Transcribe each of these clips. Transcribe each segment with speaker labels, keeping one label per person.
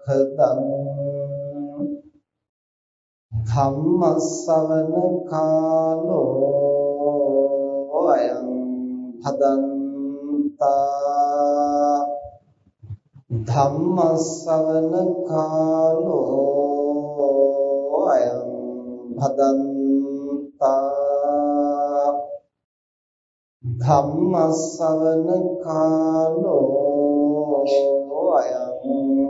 Speaker 1: සග්ගමොක්ඛදං ධම්මස්සවන කාලෝ අයං භදන්තා ධම්මස්සවන කාලෝ අයං භදන්තා ධම්මස්සවන කාලෝ අයං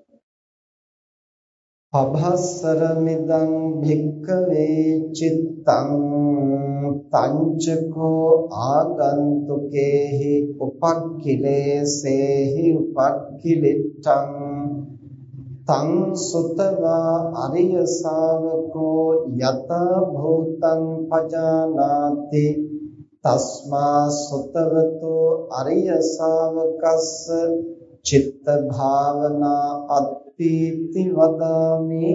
Speaker 1: පබස්සර මිදං භික්ඛවේ චිත්තං තංචකෝ ආගන්තුකේහි උපක්ඛිලේසේහි උපක්ඛිලිට්ඨං තං සුතවා අරිය ශාවකෝ යත භූතං පජානාති තස්මා සුතවතෝ අරිය ශාවකස්ස චිත්ත භාවනා අත්ථීති වදාමි.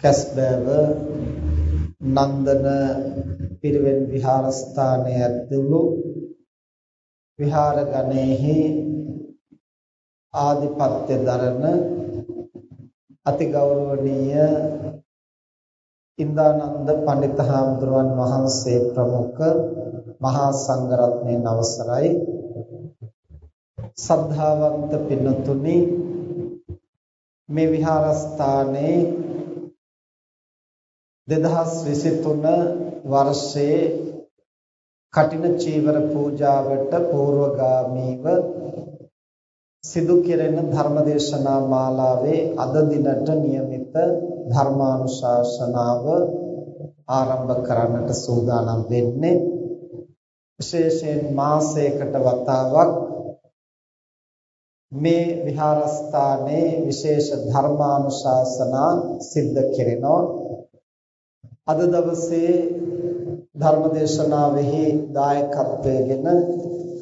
Speaker 1: කස්බව නන්දන පිරිවෙන් විහාරස්ථානයේ ඇතුළු විහාර ගණෙහි ආදිපත්‍ය දරන අති ගෞරවනීය ඉන්දානන්ද පඬිත හාමුදුරුවන් වහන්සේ ප්‍රමුඛ මහා සංඝරත්නයේ අවසරයි සද්ධාවන්ත පින්නතුනි මේ විහාරස්ථානයේ 2023 වර්ෂයේ කටින චීවර පූජාවට පූර්වගාමීව සිදු කෙරෙන ධර්මදේශනා මාලාවේ අද දිනට નિયમિત ධර්මානුශාසනාව ආරම්භ කරන්නට සූදානම් වෙන්නේ විශේෂයෙන් මාසයකට වතාවක් මේ විහාරස්ථානයේ විශේෂ ධර්මානුශාසනා සිද්ධ කෙරෙනවා. අද දවසේ ධර්මදේශනාවෙහි දායකත්වයෙන්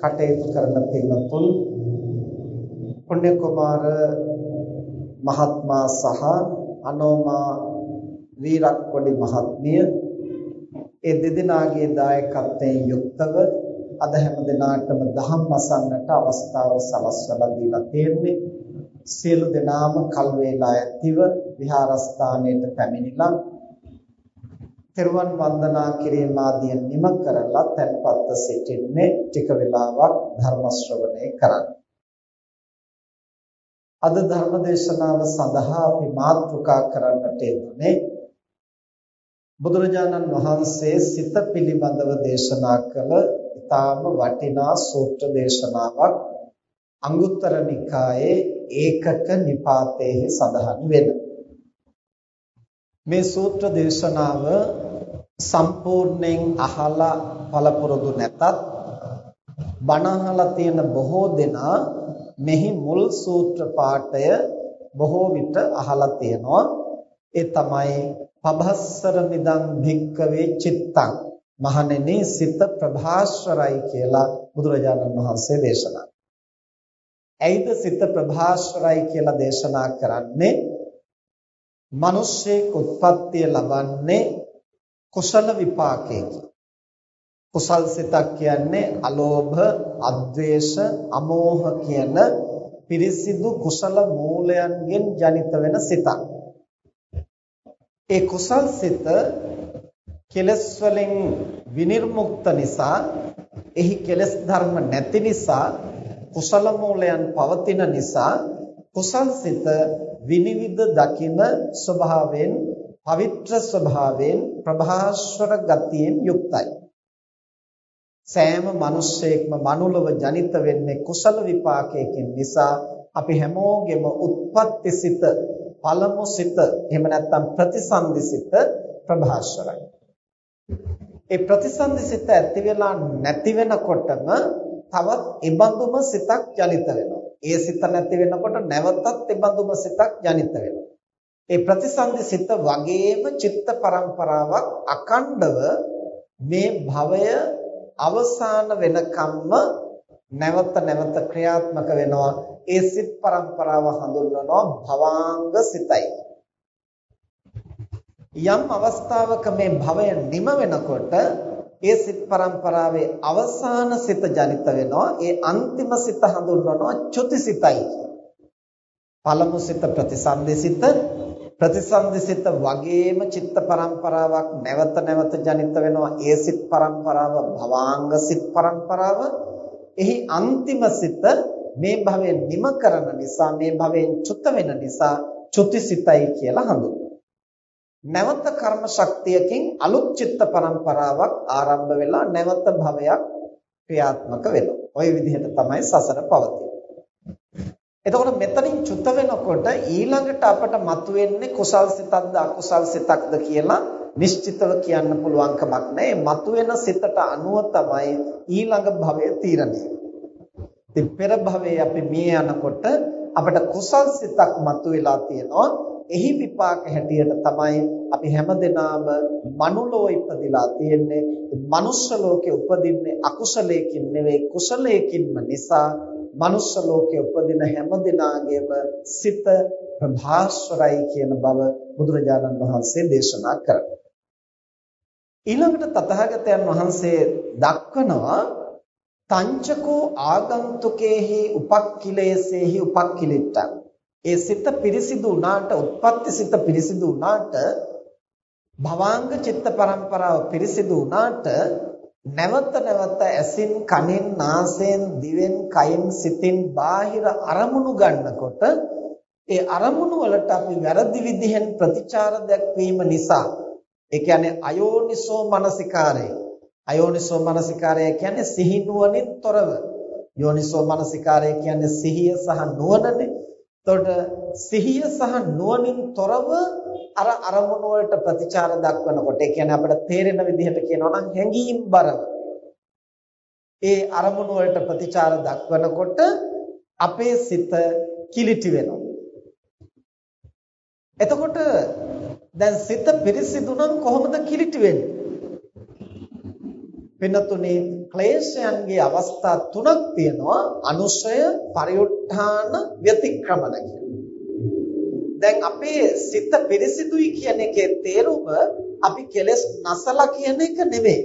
Speaker 1: කටයුතු කරන පින්වත්තුන් පුණ්‍ය කුමාර මහත්මයා සහ අනෝමා වීරක්කොඩි මහත්මිය ඒ දෙදෙනාගේ දායකත්වයෙන් යුක්තව අද හැම දිනාටම දහම් අසන්නට අවස්ථාව සලස්වලා දීලා තියෙන්නේ සියලු දෙනාම කල් වේලා ඇතිව විහාරස්ථානයට පැමිණිලා තෙරුවන් වන්දනා කිරීම ආදිය නිම කරලා තැන්පත්ව සිටින්නේ ටික වෙලාවක් ධර්ම ශ්‍රවණය කරන්න. අද ධර්ම දේශනාව සඳහා අපි මාතෘකා කරන්නට යෙදුනේ බුදුරජාණන් වහන්සේ සිත පිළිබඳව දේශනා කළ ඊටාම වටිනා සූත්‍ර දේශනාවක්. අංගුත්තර නිකායේ ඒකක නිපාතයේ සඳහන් වෙනවා. මේ සූත්‍ර දේශනාව සම්පූර්ණයෙන් අහලා පළපුරුදු නැතත් බණ අහලා තියෙන බොහෝ දෙනා මෙහි මුල් සූත්‍ර පාඨය බොහෝ විට අහලා තියෙනවා. ඒ තමයි පබස්සර මිදං භික්කවේ චිත්තං. මහණෙනි සිත ප්‍රභාස්වරයි කියලා බුදුරජාණන් වහන්සේ දේශනා. ඇයිද සිත ප්‍රභාස්වරයි කියලා දේශනා කරන්නේ? මිනිස්සෙක් උත්පත්තිය ලබන්නේ කුසල විපාකයකින්. කුසල් සිතක් කියන්නේ අලෝභ, අද්වේෂ, අමෝහ කියන පිරිසිදු කුසල මූලයන්ගෙන් ජනිත වෙන සිතක්. ඒ කුසල් සිත කෙලස් වලින් විනිර්මුක්ත නිසා එහි කෙලස් ධර්ම නැති නිසා කුසල මූලයන් පවතින නිසා කුසල් සිත විනිවිද දකින ස්වභාවයෙන් පවිත්‍ර ස්වභාවයෙන් ප්‍රභාස්වර ගතියෙන් යුක්තයි. සෑම මිනිස්සෙක්ම මනුලව ජනිත වෙන්නේ කුසල විපාකයකින් නිසා අපි හැමෝගෙම උත්පත්ති සිත පළමු සිත එහෙම නැත්නම් ප්‍රතිසන්දි සිත ප්‍රභාස්වරයි. ඒ ප්‍රතිසන්දි සිත ඇති වෙලා නැති වෙනකොටම තවත් ඉබඳුම සිතක් ජනිත වෙනවා. ඒ සිත නැති වෙනකොට නැවතත් ඉබඳුම සිතක් ජනිත වෙනවා. ඒ ප්‍රතිසන්දි සිත වගේම චිත්ත පරම්පරාවක් අකණ්ඩව මේ භවය අවසාන වෙනකම්ම නැවත නැවත ක්‍රියාත්මක වෙනවා. ඒ සිත් පරම්පරාව හඳුන්වනවා භවාංග සිතයි. යම් අවස්ථාවක මේ භවය නිම වෙනකොට ඒ සිත් පරම්පරාවේ අවසාන සිත ජනිත වෙනවා. ඒ අන්තිම සිත හඳුන්වනවා චුතිසිතයි පළමු සිත ප්‍රතිසන්දිසිත ප්‍රතිසන්දිසිත වගේම චිත්ත පරම්පරාවක් නැවත නැවත ජනිත වෙනවා. ඒ සිත් පරම්පරාව භවාංග සිත් පරම්පරාව. එහි අන්තිම සිත මේ භවයෙන් නිම කරන නිසා මේ භවයෙන් චුත වෙන නිසා චුතිසිතයි කියලා හඳුන්වනවා. නැවත කර්ම ශක්තියකින් අලුත් චිත්ත පරම්පරාවක් ආරම්භ වෙලා නැවත භවයක් ක්‍රියාත්මක වෙනවා. ওই විදිහට තමයි සසර පවතින්නේ. එතකොට මෙතනින් චුත වෙනකොට ඊළඟට අපට මතුවෙන්නේ කුසල් සිතක්ද අකුසල් සිතක්ද කියලා නිශ්චිතව කියන්න පුළුවන් කමක් නැහැ. මතුවෙන සිතට අනුව තමයි ඊළඟ භවය තීරණය. ඉතින් පෙර භවයේ අපි මේ යනකොට අපට කුසල් සිතක් මතුවලා තියෙනවා. එහි විපාක හැටියට තමයි අපි හැමදෙනාම මනුලෝ ඉපදිලා තියෙන්නේ. මනුස්ස ලෝකේ උපදින්නේ අකුසලයකින් නෙවෙයි කුසලයකින්ම නිසා මනුස්ස ලෝකේ උපදින හැමදෙනාගේම සිත ප්‍රභාස්වරයි කියන බව බුදුරජාණන් වහන්සේ දේශනා කරනවා. ඊළඟට තථාගතයන් වහන්සේ දක්වනවා තංචකෝ ආගන්තුකේහි උපක්ඛිලේසේහි උපක්ඛිලිට්ඨං ඒ සිත පිරිසිදු වුණාට උත්පත්ති සිත පිරිසිදු වුණාට භවාංග චිත්ත පරම්පරාව පිරිසිදු වුණාට නැවත නැවත ඇසින් කනෙන් නාසයෙන් දිවෙන් කයින් සිතින් බාහිර අරමුණු ගන්නකොට ඒ අරමුණු වලට අපි වැරදි විදිහෙන් ප්‍රතිචාර දැක්වීම නිසා ඒ කියන්නේ අයෝනිසෝ මනසිකාරය. අයෝනිසෝ මනසිකාරය කියන්නේ සිහි නුවණින් තොරව. යෝනිසෝ මනසිකාරය කියන්නේ සිහිය සහ නුවණනේ. එතකොට සිහිය සහ නුවණින් තොරව අර අරමුණ වලට ප්‍රතිචාර දක්වනකොට ඒ කියන්නේ අපිට තේරෙන විදිහට කියනවා නම් හැඟීම් බරව ඒ අරමුණ වලට ප්‍රතිචාර දක්වනකොට අපේ සිත කිලිටි වෙනවා. එතකොට දැන් සිත පිරිසිදු නම් කොහොමද කිලිටි වෙන්නේ? වෙනතුනේ ක්ලේශයන්ගේ අවස්ථා තුනක් තියෙනවා. අනුශය පරිඋත්ථාන ව්‍යතික්‍රමන දැන් අපේ සිත පිරිසිදුයි කියන එකේ තේරුම අපි කෙලස් නැසලා කියන එක නෙවෙයි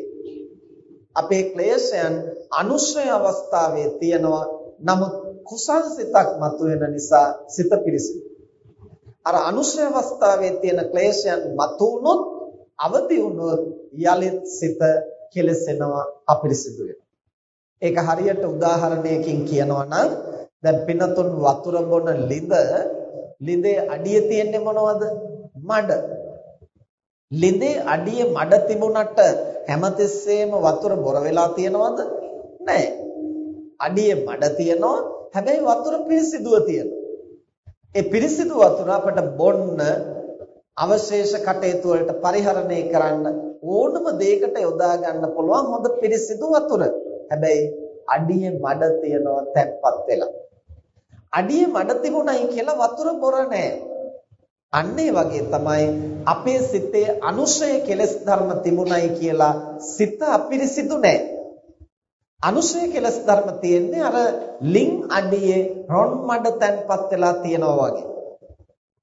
Speaker 1: අපේ ක්ලේශයන් අනුශය අවස්ථාවේ තියෙනවා. නමුත් කුසල් සිතක් මතුවෙන නිසා සිත පිරිසිදු අර අනුශය අවස්ථාවේ තියෙන ක්ලේශයන් මතුවුනොත් අවදි වුණොත් යලිත් සිත කෙලසෙනවා අපිරිසිදු වෙනවා. ඒක හරියට උදාහරණයකින් කියනවා නම් දැන් පිනතුන් වතුර බොන ලිඳ ලිඳේ අඩිය තියෙන්නේ මොනවද? මඩ. ලිඳේ අඩිය මඩ තිබුණට හැමතිස්සෙම වතුර බොර වෙලා තියෙනවද? නැහැ. අඩියේ මඩ තියෙනවා හැබැයි වතුර පිරිසිදුව තියෙනවා. ඒ පිරිසිදු වතුර අපට බොන්න අවශේෂ කටයුතු වලට පරිහරණය කරන්න ඕනම දෙයකට යොදා ගන්න පුළුවන් හොඳ පිරිසිදු වතුර. හැබැයි අඩියේ මඩ තියනවා තැම්පත් වෙලා. අඩියේ මඩ තිබුණයි කියලා වතුර බොර නැහැ. අන්න ඒ වගේ තමයි අපේ සිතේ අනුශය කෙලස් ධර්ම තිබුණයි කියලා සිත අපිරිසිදු නැහැ. අනුශය කෙලස් ධර්ම තියෙන්නේ අර ලිං අඩියේ රොන් මඩ තැන්පත් වෙලා තියනවා වගේ.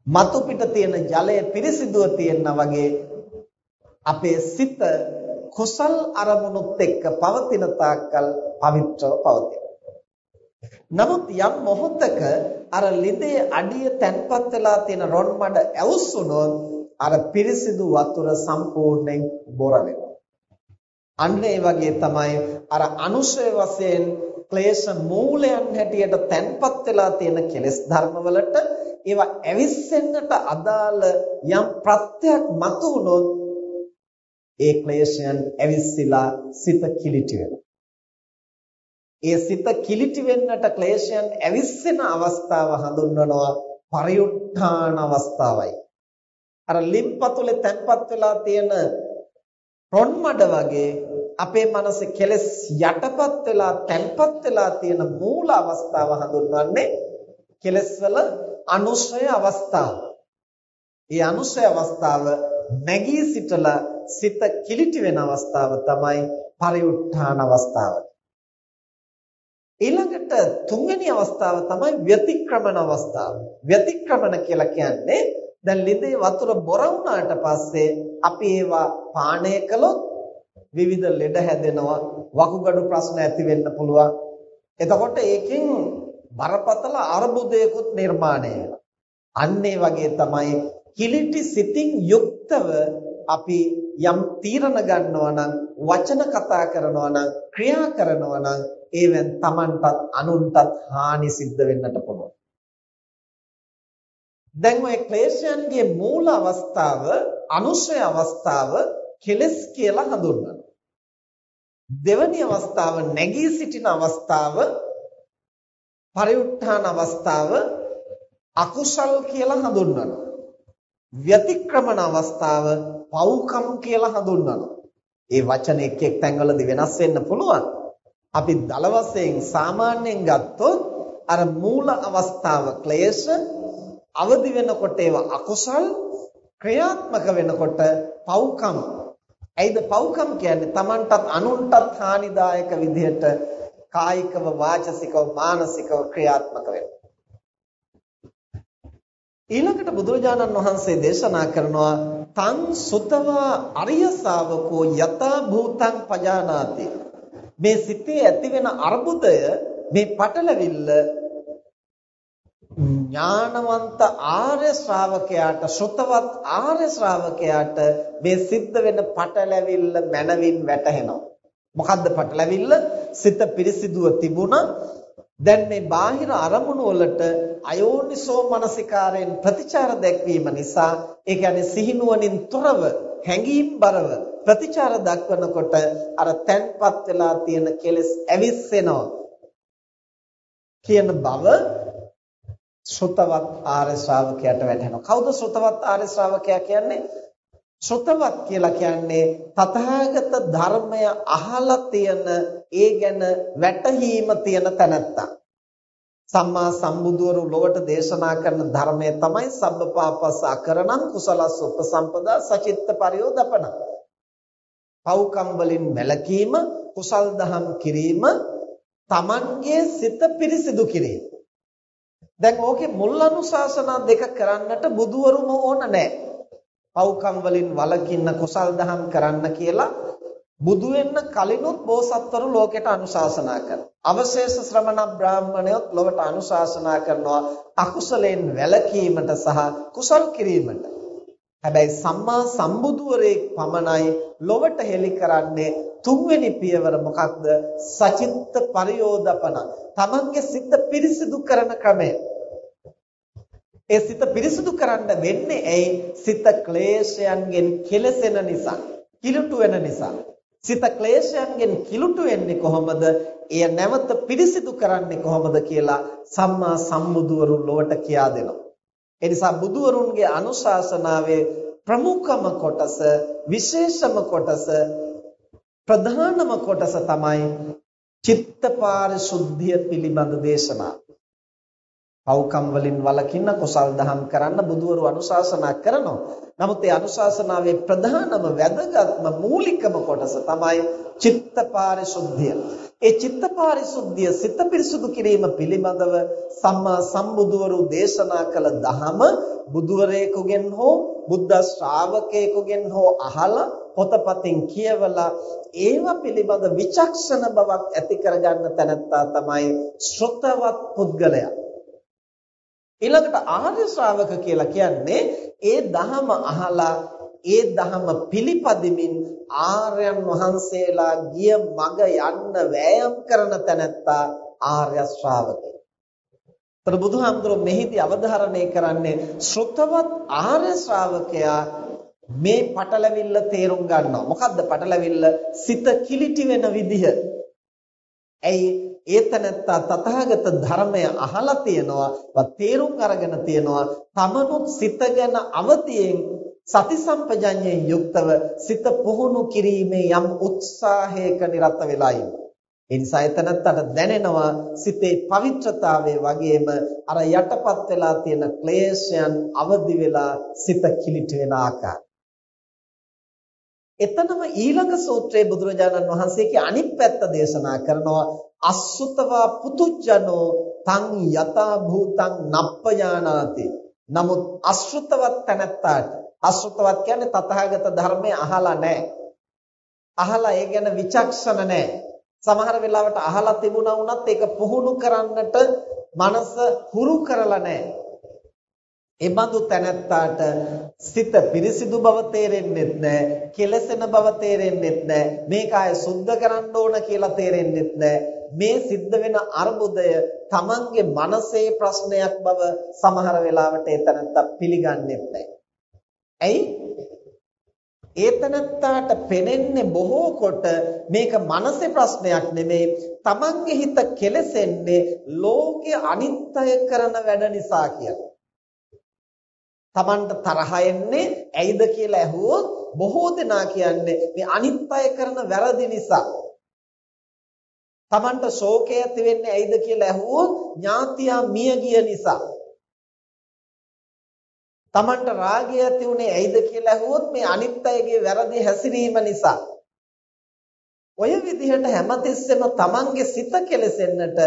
Speaker 1: මතු පිට තියෙන ජලය පිරිසිදුව තියෙනා වගේ අපේ සිත කුසල් අරමුණුත් එක්ක පවතින තාක්කල් පවිත්‍රව පවතින. නමුත් යම් මොහොතක අර ලිඳේ අඩිය තැන්පත් වෙලා තියෙන රොන් මඩ ඇවුස්සුනොත් අර පිරිසිදු වතුර සම්පූර්ණයෙන් බොර වෙනවා. අන්න ඒ වගේ තමයි අර අනුශය වශයෙන් ක්ලේශ මූලයන් හැටියට තැන්පත් වෙලා තියෙන කෙලෙස් ධර්මවලට ඒවා ඇවිස්සෙන්නට අදාළ යම් ප්‍රත්‍යක් මතු වුණොත් ඒ ක්ලේශයන් ඇවිස්සලා සිත කිලිටි වෙනවා. ඒ සිත කිලිටි වෙන්නට ක්ලේශයන් ඇවිස්සෙන අවස්ථාව හඳුන්වනවා පරිඋත්ථාන අවස්ථාවයි. අර ලිම්පතුලේ තැන්පත් වෙලා තියෙන රොන් මඩ වගේ අපේ මනසේ කෙලස් යටපත් වෙලා තැන්පත් වෙලා තියෙන මූල අවස්ථාව හඳුන්වන්නේ කෙලස් වල අනුශය අවස්ථාව. මේ අනුශය අවස්ථාව නැගී සිටලා සිත කිලිටි වෙන අවස්ථාව තමයි පරිඋත්ථාන අවස්ථාව. ඊළඟට තුන්වෙනි අවස්ථාව තමයි ව්‍යතික්‍රමන අවස්ථාව. ව්‍යතික්‍රමන කියලා කියන්නේ දැන් ලිඳේ වතුර බොර වුණාට පස්සේ අපි ඒවා පානය කළොත් විවිධ ලෙඩ හැදෙනවා වකුගඩු ප්‍රශ්න ඇති වෙන්න පුළුවන්. එතකොට ඒකෙන් බරපතල අර්බුදයකුත් නිර්මාණය වෙනවා. අන්න ඒ වගේ තමයි කිලිටි සිතින් යුක්තව අපි යම් තීරණ ගන්නවා නම් වචන කතා කරනවා නම් ක්‍රියා කරනවා නම් ඒවෙන් Tamanටත් අනුන්ටත් හානි සිද්ධ වෙන්නට පුළුවන්. දැන් ඔය ක්ලේශයන්ගේ මූල අවස්ථාව අනුශය අවස්ථාව කෙලස් කියලා හඳුන්වනවා. දෙවැනි අවස්ථාව නැගී සිටින අවස්ථාව පරිඋත්ථාන අවස්ථාව අකුසල් කියලා හඳුන්වනවා. ව්‍යතික්‍රමන අවස්ථාව පව්කම් කියලා හඳුන්වනවා. ඒ වචන එක් එක් තැන්වලදී වෙනස් වෙන්න පුළුවන්. අපි දල වශයෙන් සාමාන්‍යයෙන් ගත්තොත් අර මූල අවස්ථාව ක්ලේශ අවදි වෙනකොට ඒවා අකුසල් ක්‍රියාත්මක වෙනකොට පව්කම්. ඇයිද පව්කම් කියන්නේ Tamanටත් අනුන්ටත් හානිදායක විදිහට කායිකව වාචසිකව මානසිකව ක්‍රියාත්මක වෙනවා. ඊළඟට බුදුරජාණන් වහන්සේ දේශනා කරනවා තං සුතවා අරිය ශාවකෝ යතා භූතං පජානාති. මේ සිතේ ඇතිවෙන අර්බුදය මේ පටලවිල්ල ඥානවන්ත ආර්ය ශ්‍රාවකයාට ශ්‍රතවත් ආර්ය ශ්‍රාවකයාට මේ සිද්ධ වෙන පටලැවිල්ල මනවින් වැටහෙනවා. මොකද්ද පටලැවිල්ල? සිත පිරිසිදුව තිබුණා. දැන් මේ බාහිර අරමුණු වලට අයෝනිසෝ මනසිකාරයෙන් ප්‍රතිචාර දැක්වීම නිසා ඒ කියන්නේ සිහිනුවණින් තොරව හැඟීම් බරව ප්‍රතිචාර දක්වනකොට අර තැන්පත් වෙලා තියෙන කෙලෙස් ඇවිස්සෙනවා කියන බව ශ්‍රතවත් ආර්ය ශ්‍රාවකයාට වැටහෙනවා. කවුද ශ්‍රතවත් ආර්ය ශ්‍රාවකයා කියන්නේ? ශ්‍රතවත් කියලා කියන්නේ තථාගත ධර්මය අහලා තියෙන ඒ ගැන වැටහීම තියෙන තැනැත්තා. සම්මා සම්බුදුවරු ලොවට දේශනා කරන ධර්මය තමයි සබ්බපාපස්ස අකරණං කුසලස්ස උපසම්පදා සචිත්ත පරියෝදපන. පව්කම් වලින් වැළකීම, කුසල් දහම් කිරීම, Tamanගේ සිත පිරිසිදු කිරීම. දැන් ඕකේ මුල් අනුශාසනා දෙක කරන්නට බුදුවරුම ඕන නැහැ. පව්කම් වලින් වළකින්න කුසල් දහම් කරන්න කියලා බුදු වෙන්න කලිනුත් බෝසත්වරු ලෝකෙට අනුශාසනා කරනවා. අවශේෂ ශ්‍රමණ බ්‍රාහ්මණයොත් ලොවට අනුශාසනා කරනවා අකුසලෙන් වැළකීමට සහ කුසල් කිරීමට. හැබැයි සම්මා සම්බුදුවරේ පමණයි ලොවට හෙළි කරන්නේ තුන්වෙනි පියවර මොකක්ද? සචිත්ත පරියෝදපන. තමන්ගේ සිත පිරිසිදු කරන ක්‍රමය. ඒ සිත පිරිසිදු කරන්න වෙන්නේ ඇයි? සිත ක්ලේශයන්ගෙන් කෙලසෙන නිසා, කිලුටු වෙන නිසා. සිත ක්ලේශයන්ගෙන් කිලුටු වෙන්නේ කොහොමද? එය නැවත පිරිසිදු කරන්නේ කොහොමද කියලා සම්මා සම්බුදුවරුන් ලොවට කියා දෙනවා. ඒ නිසා බුදුවරුන්ගේ අනුශාසනාවේ ප්‍රමුඛම කොටස, විශේෂම කොටස, ප්‍රධානම කොටස තමයි චිත්ත පාරිශුද්ධිය පිළිබඳ දේශනාව. පව්කම් වලින් වළකින්න කුසල් දහම් කරන්න බුදුවරු අනුශාසනා කරනවා. නමුත් ඒ අනුශාසනාවේ ප්‍රධානම වැදගත්ම මූලිකම කොටස තමයි චිත්ත පාරිශුද්ධිය. ඒ චිත්ත පාරිශුද්ධිය සිත පිරිසුදු කිරීම පිළිබඳව සම්මා සම්බුදුවරු දේශනා කළ දහම බුදුවරයෙකුගෙන් හෝ බුද්ධ ශ්‍රාවකයෙකුගෙන් හෝ අහලා පොතපතින් කියවලා ඒව පිළිබඳ විචක්ෂණ බවක් ඇති කරගන්න තැනැත්තා තමයි ශ්‍රොතවත් පුද්ගලයා. ඊළඟට ආර්ය ශ්‍රාවක කියලා කියන්නේ ඒ දහම අහලා ඒ දහම පිළිපදිමින් ආර්යයන් වහන්සේලා ගිය මඟ යන්න වෑයම් කරන තැනැත්තා ආර්ය ශ්‍රාවකය. ତර බුදුහාමුදුරුවෝ මෙහිදී අවධාරණය කරන්නේ ශ්‍රොතවත් ආර්ය ශ්‍රාවකයා මේ පටලවිල්ල තේරුම් ගන්නවා. මොකද්ද පටලවිල්ල? සිත කිලිටි වෙන විදිහ. ඇයි ඒතනත්තා තථාගත ධර්මය අහලා තියෙනවා, තේරුම් අරගෙන තියෙනවා. තමනුත් සිත ගැන අවතියෙන් සති සම්පජඤ්ඤයෙන් යුක්තව සිත පුහුණු කිරීමේ යම් උත්සාහයක නිරත වෙලා ඉන්නවා. ඒ නිසා එතනත්තට දැනෙනවා සිතේ පවිත්‍රතාවය වගේම අර යටපත් වෙලා තියෙන ක්ලේශයන් අවදි වෙලා සිත කිලිට වෙන ආකාරය. එතනම ඊළඟ සූත්‍රයේ බුදුරජාණන් වහන්සේගේ අනිත් පැත්ත දේශනා කරනවා අසුතවා පුතුජනෝ තං යතා භූතං නප්පයානාති. නමුත් අසෘතවත් තැනැත්තාට අසෘතවත් කියන්නේ තථාගත ධර්මය අහලා නැහැ. අහලා ඒ ගැන විචක්ෂණ නැහැ. සමහර වෙලාවට අහලා තිබුණා වුණත් ඒක පුහුණු කරන්නට මනස හුරු කරලා නැහැ. ඒ බඳු තැනැත්තාට සිත පිරිසිදු බව තේරෙන්නේ නැහැ, කෙලසෙන බව තේරෙන්නේ නැහැ, මේක ආය සුද්ධ කරන්න ඕන කියලා තේරෙන්නේ නැහැ. මේ සිද්ධ වෙන අර්බුදය තමන්ගේ මනසේ ප්‍රශ්නයක් බව සමහර වෙලාවට ඒ තැනැත්තා පිළිගන්නේ නැහැ. ඇයි? ඒතනත්තාට පෙනෙන්නේ බොහෝ කොට මේක මනසේ ප්‍රශ්නයක් නෙමෙයි තමන්ගේ හිත කෙලසෙන්නේ ලෝකය අනිත්‍ය කරන වැඩ නිසා කියලා. තමන්ට තරහ එන්නේ ඇයිද කියලා ඇහුවොත් බොහෝ දෙනා කියන්නේ මේ අනිත්‍ය කරන වැරදි නිසා. තමන්ට ශෝකය ඇති වෙන්නේ ඇයිද කියලා ඇහුවොත් ඥාතියා මිය ගිය නිසා. Tamanට රාගය ඇති උනේ ඇයිද කියලා ඇහුවොත් මේ අනිත් අයගේ වැරදි හැසිරීම නිසා. ඔය විදිහට හැමතිස්සෙම Tamanගේ සිත කෙලසෙන්නට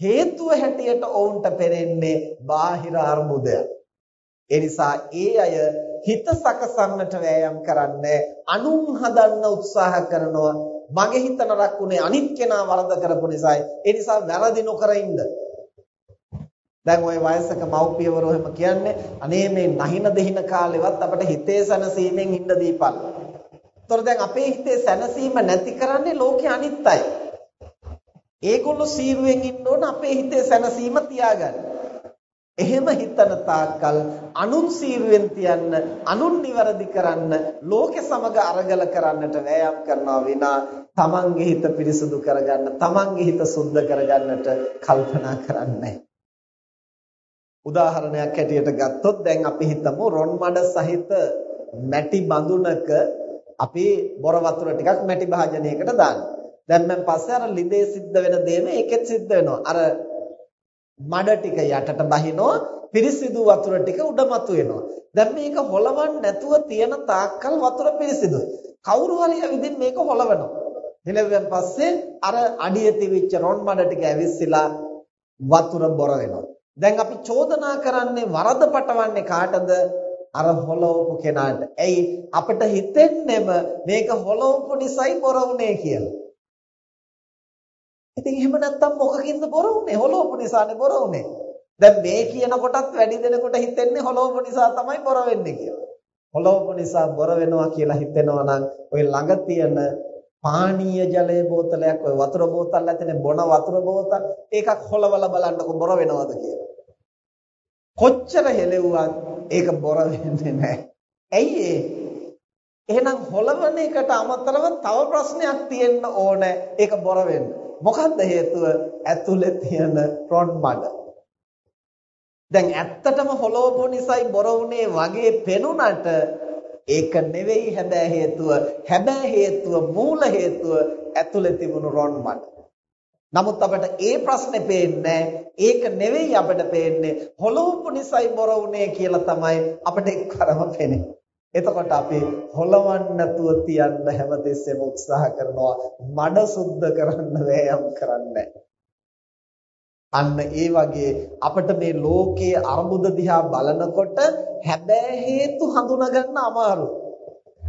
Speaker 1: හේතුව හැටියට ඔවුන්ට පෙනෙන්නේ බාහිර අර්බුදය. ඒ නිසා ඒ අය හිත සකසන්නට වෑයම් කරන්නේ අනුන් හදන්න උත්සාහ කරනවා මගේ හිත නරක් උනේ අනිත් කෙනා වරද කරපු නිසායි ඒ නිසා වැරදි නොකර ඉන්න දැන් ওই වයසක මව්පියවරු එහෙම කියන්නේ අනේ මේ නැහින දෙහින කාලෙවත් අපිට හිතේ සැනසීමෙන් ඉන්න දීපන්. ඒතර දැන් අපේ හිතේ සැනසීම නැති කරන්නේ ලෝකේ අනිත් අය. ඒගොල්ලෝ සීරුවෙන් ඉන්න ඕන අපේ හිතේ සැනසීම තියාගන්න. එහෙම හිතන තාක්කල් අනුන් සීරුවෙන් තියන්න අනුන් නිවැරදි කරන්න ලෝකෙ සමග අරගල කරන්නට වෑයම් කරනවා විනා තමන්ගේ හිත පිරිසුදු කරගන්න තමන්ගේ හිත සුද්ධ කරගන්නට කල්පනා කරන්නේ නැහැ. උදාහරණයක් හැටියට ගත්තොත් දැන් අපි හිතමු රොන් මඩ සහිත මැටි බඳුනක අපි බොර වතුර ටිකක් මැටි භාජනයකට දාන්න. දැන් මම පස්සේ අර ලිඳේ සිද්ධ වෙන දේම ඒකෙත් සිද්ධ වෙනවා. අර මඩ ටික යටට බහිනවා පිරිසිදු වතුර ටික උඩමතු වෙනවා. දැන් මේක හොලවන්න නැතුව තියෙන තාක්කල් වතුර පිරිසිදුයි. කවුරු හරි ඇවිදින් මේක හොලවනවා. හෙලවෙන් පස්සේ අර අඩිය තිබිච්ච රොන් මඩ ටික ඇවිස්සලා වතුර බොර වෙනවා. දැන් අපි චෝදනා කරන්නේ වරද පටවන්නේ කාටද? අර හොලවපු කෙනාට. ඇයි අපිට හිතෙන්නේම මේක හොලවපු නිසායි බොර වුනේ කියලා. ඉතින් එහෙම නැත්තම් මොකකින්ද බොර වුනේ? හොලවපු නිසානේ බොර වුනේ. දැන් මේ කියන කොටත් වැඩි දෙනෙකුට හිතෙන්නේ හොලවපු නිසා තමයි බොර වෙන්නේ කියලා. හොලවපු නිසා බොර වෙනවා කියලා හිතෙනවා නම් ওই ළඟ තියෙන පානීය ජලයේ බෝතලයක් ඔය වතුර බෝතල් ඇතනේ බොන වතුර බෝතල් ඒකක් හොලවලා බලන්නකො බොර වෙනවද කියලා. කොච්චර හෙලෙව්වත් ඒක බොර වෙන්නේ නැහැ. ඇයි ඒ? එහෙනම් හොලවන එකට අමතරව තව ප්‍රශ්නයක් තියෙන්න ඕන ඒක බොර වෙන්න. මොකද්ද හේතුව? ඇතුලේ තියෙන රොන් මඩ. දැන් ඇත්තටම හොලවපු නිසායි බොර වුනේ වගේ පෙනුනට ඒක නෙවෙයි හැබෑ හේතුව. හැබෑ හේතුව මූල හේතුව ඇතුලේ තිබුණු රොන් මඩ. නමුත් අපිට ඒ ප්‍රශ්නේ පේන්නේ ඒක නෙවෙයි අපිට පේන්නේ හොලවපු නිසායි බොර වුනේ කියලා තමයි අපිට එක්වරම පේන්නේ. එතකොට අපි හොලවන්න නැතුව තියන්න හැමතිස්සෙම උත්සාහ කරනවා මඩ සුද්ධ කරන්න වෑයම් කරන්නේ අන්න ඒ වගේ අපිට මේ ලෝකයේ අරුමුද දිහා බලනකොට හැබෑ හේතු හඳුනගන්න අමාරුයි.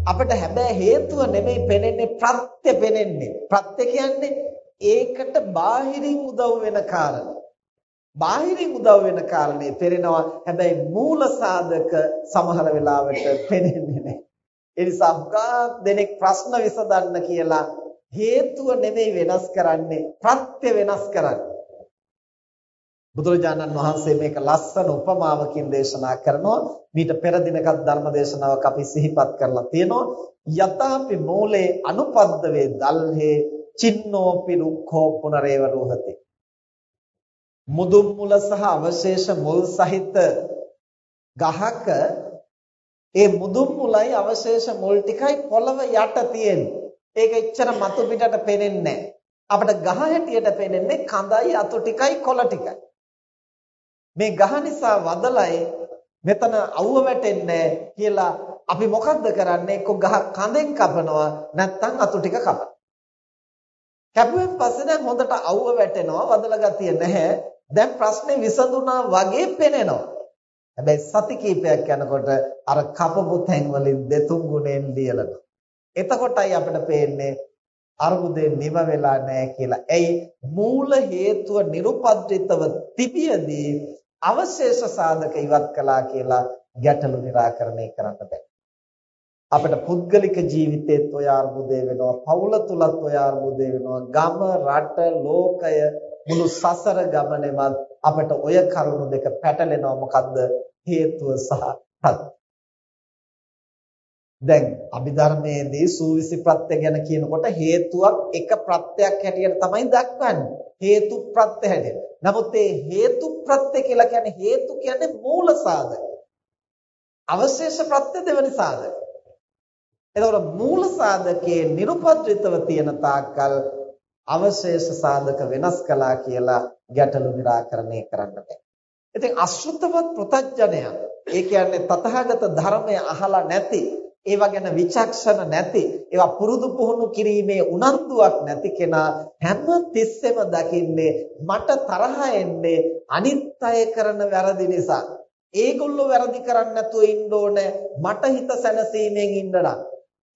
Speaker 1: අපිට හැබෑ හේතුව නෙමෙයි පෙනෙන්නේ ප්‍රත්‍ය පෙනෙන්නේ. ප්‍රත්‍ය කියන්නේ ඒකට බාහිරින් උදව් වෙන කාරණා. බාහිරින් උදව් වෙන කාරණේ පෙරෙනවා. හැබැයි මූල සාධක සමහර වෙලාවට පෙනෙන්නේ නැහැ. ඒ නිසා හුඟක් දෙනෙක් ප්‍රශ්න විසඳන්න කියලා හේතුව නෙමෙයි වෙනස් කරන්නේ ප්‍රත්‍ය වෙනස් කරන්නේ. බුදුරජාණන් වහන්සේ මේක ලස්සන උපමාවකින් දේශනා කරනවා මීට පෙර දිනකත් ධර්ම දේශනාවක් අපි සිහිපත් කරලා තියෙනවා යතාපි මූලේ අනුපද්දවේ දල්හේ චින්නෝපි රුක්ඛෝ පුනරේව රෝහති මුදුන් මුල සහ අවශේෂ මුල් සහිත ගහක ඒ මුදුන් මුලයි අවශේෂ මුල් ටිකයි පොළව යට තියෙන්නේ. ඒක එච්චර මතු පිටට පේන්නේ නැහැ. අපිට ගහ හැටියට පේන්නේ කඳයි අතු ටිකයි කොළ ටිකයි. මේ ගහ නිසා වදලයි මෙතන අවුව වැටෙන්නේ කියලා අපි මොකද්ද කරන්නේ? එක්ක ගහ කඳෙන් කපනවා නැත්නම් අතු ටික කපනවා. කැපුවෙන් පස්සේ දැන් හොඳට අවුව වැටෙනවා වදල ගතිය නැහැ. දැන් ප්‍රශ්නේ විසඳුණා වගේ පෙනෙනවා හැබැයි සති කීපයක් යනකොට අර කපපු තැන් වලින් දෙතුන් ගුණෙන් ලියලනවා එතකොටයි අපිට පේන්නේ අරුමුදේ නිව වෙලා නැහැ කියලා. ඇයි මූල හේතුව nirupadritaව තිබියදී අවශේෂ සාධක ඉවත් කළා කියලා ගැටලු निराකරණය කරන්න බෑ. අපිට පුද්ගලික ජීවිතේත් ඔය අර්බුදේ වෙනවා, පවුල තුලත් ඔය අර්බුදේ වෙනවා, ගම, රට, ලෝකය මුළු සසර ගමනේවත් අපිට ඔය කරුණු දෙක පැටලෙනවා මොකද්ද? හේතුව සහ ප්‍රත්‍ය. දැන් අභිධර්මයේදී සූවිසි ප්‍රත්‍ය ගැන කියනකොට හේතුවක් එක ප්‍රත්‍යක් හැටියට තමයි දක්වන්නේ. හේතු ප්‍රත්‍ය හැටියට. නමුත් මේ හේතු ප්‍රත්‍ය කියලා කියන්නේ හේතු කියන්නේ මූල සාධක. අවශේෂ ප්‍රත්‍ය දෙවනි සාධක. එතකොට මූල සාධකයේ නිර්පද්‍රිතව තියෙන තාක්කල් අවශේෂ සාධක වෙනස් කළා කියලා ගැටලු निराකරණය කරන්න බෑ. ඉතින් අශෘතවත් ප්‍රත්‍යඥය ඒ කියන්නේ තථාගත ධර්මය අහලා නැති ඒවා ගැන විචක්ෂණ නැති ඒවා පුරුදු පුහුණු කිරීමේ උනන්දුවක් නැති කෙනා හැම තිස්සෙම දකින්නේ මට තරහ එන්නේ අනිත් අය කරන වැරදි නිසා. ඒගොල්ලෝ වැරදි කරන්නේ නැතුව ඉන්න ඕනේ. මට හිත සැනසීමෙන් ඉන්න නම්.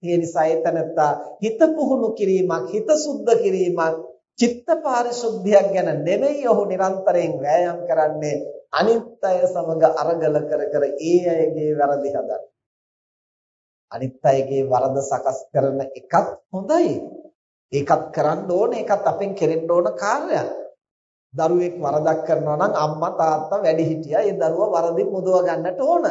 Speaker 1: ඒ නිසා ඒතනත්තා හිත පුහුණු කිරීමක් හිත සුද්ධ කිරීමක් චිත්ත පාරිශුද්ධියක් ගැන නෙමෙයි ඔහු නිරන්තරයෙන් වෑයම් කරන්නේ අනිත් අය සමග අරගල කර කර ඒ අයගේ වැරදි හදන්න අනිත් අයගේ වරද සකස් කරන එකත් හොඳයි. ඒකත් කරන්න ඕන ඒකත් අපෙන් කෙරෙන්න ඕන කාර්යයක්. දරුවෙක් වරදක් කරනවා නම් අම්මා තාත්තා වැඩිහිටියා ඒ දරුවා වරදින් මුදව ගන්නට ඕන.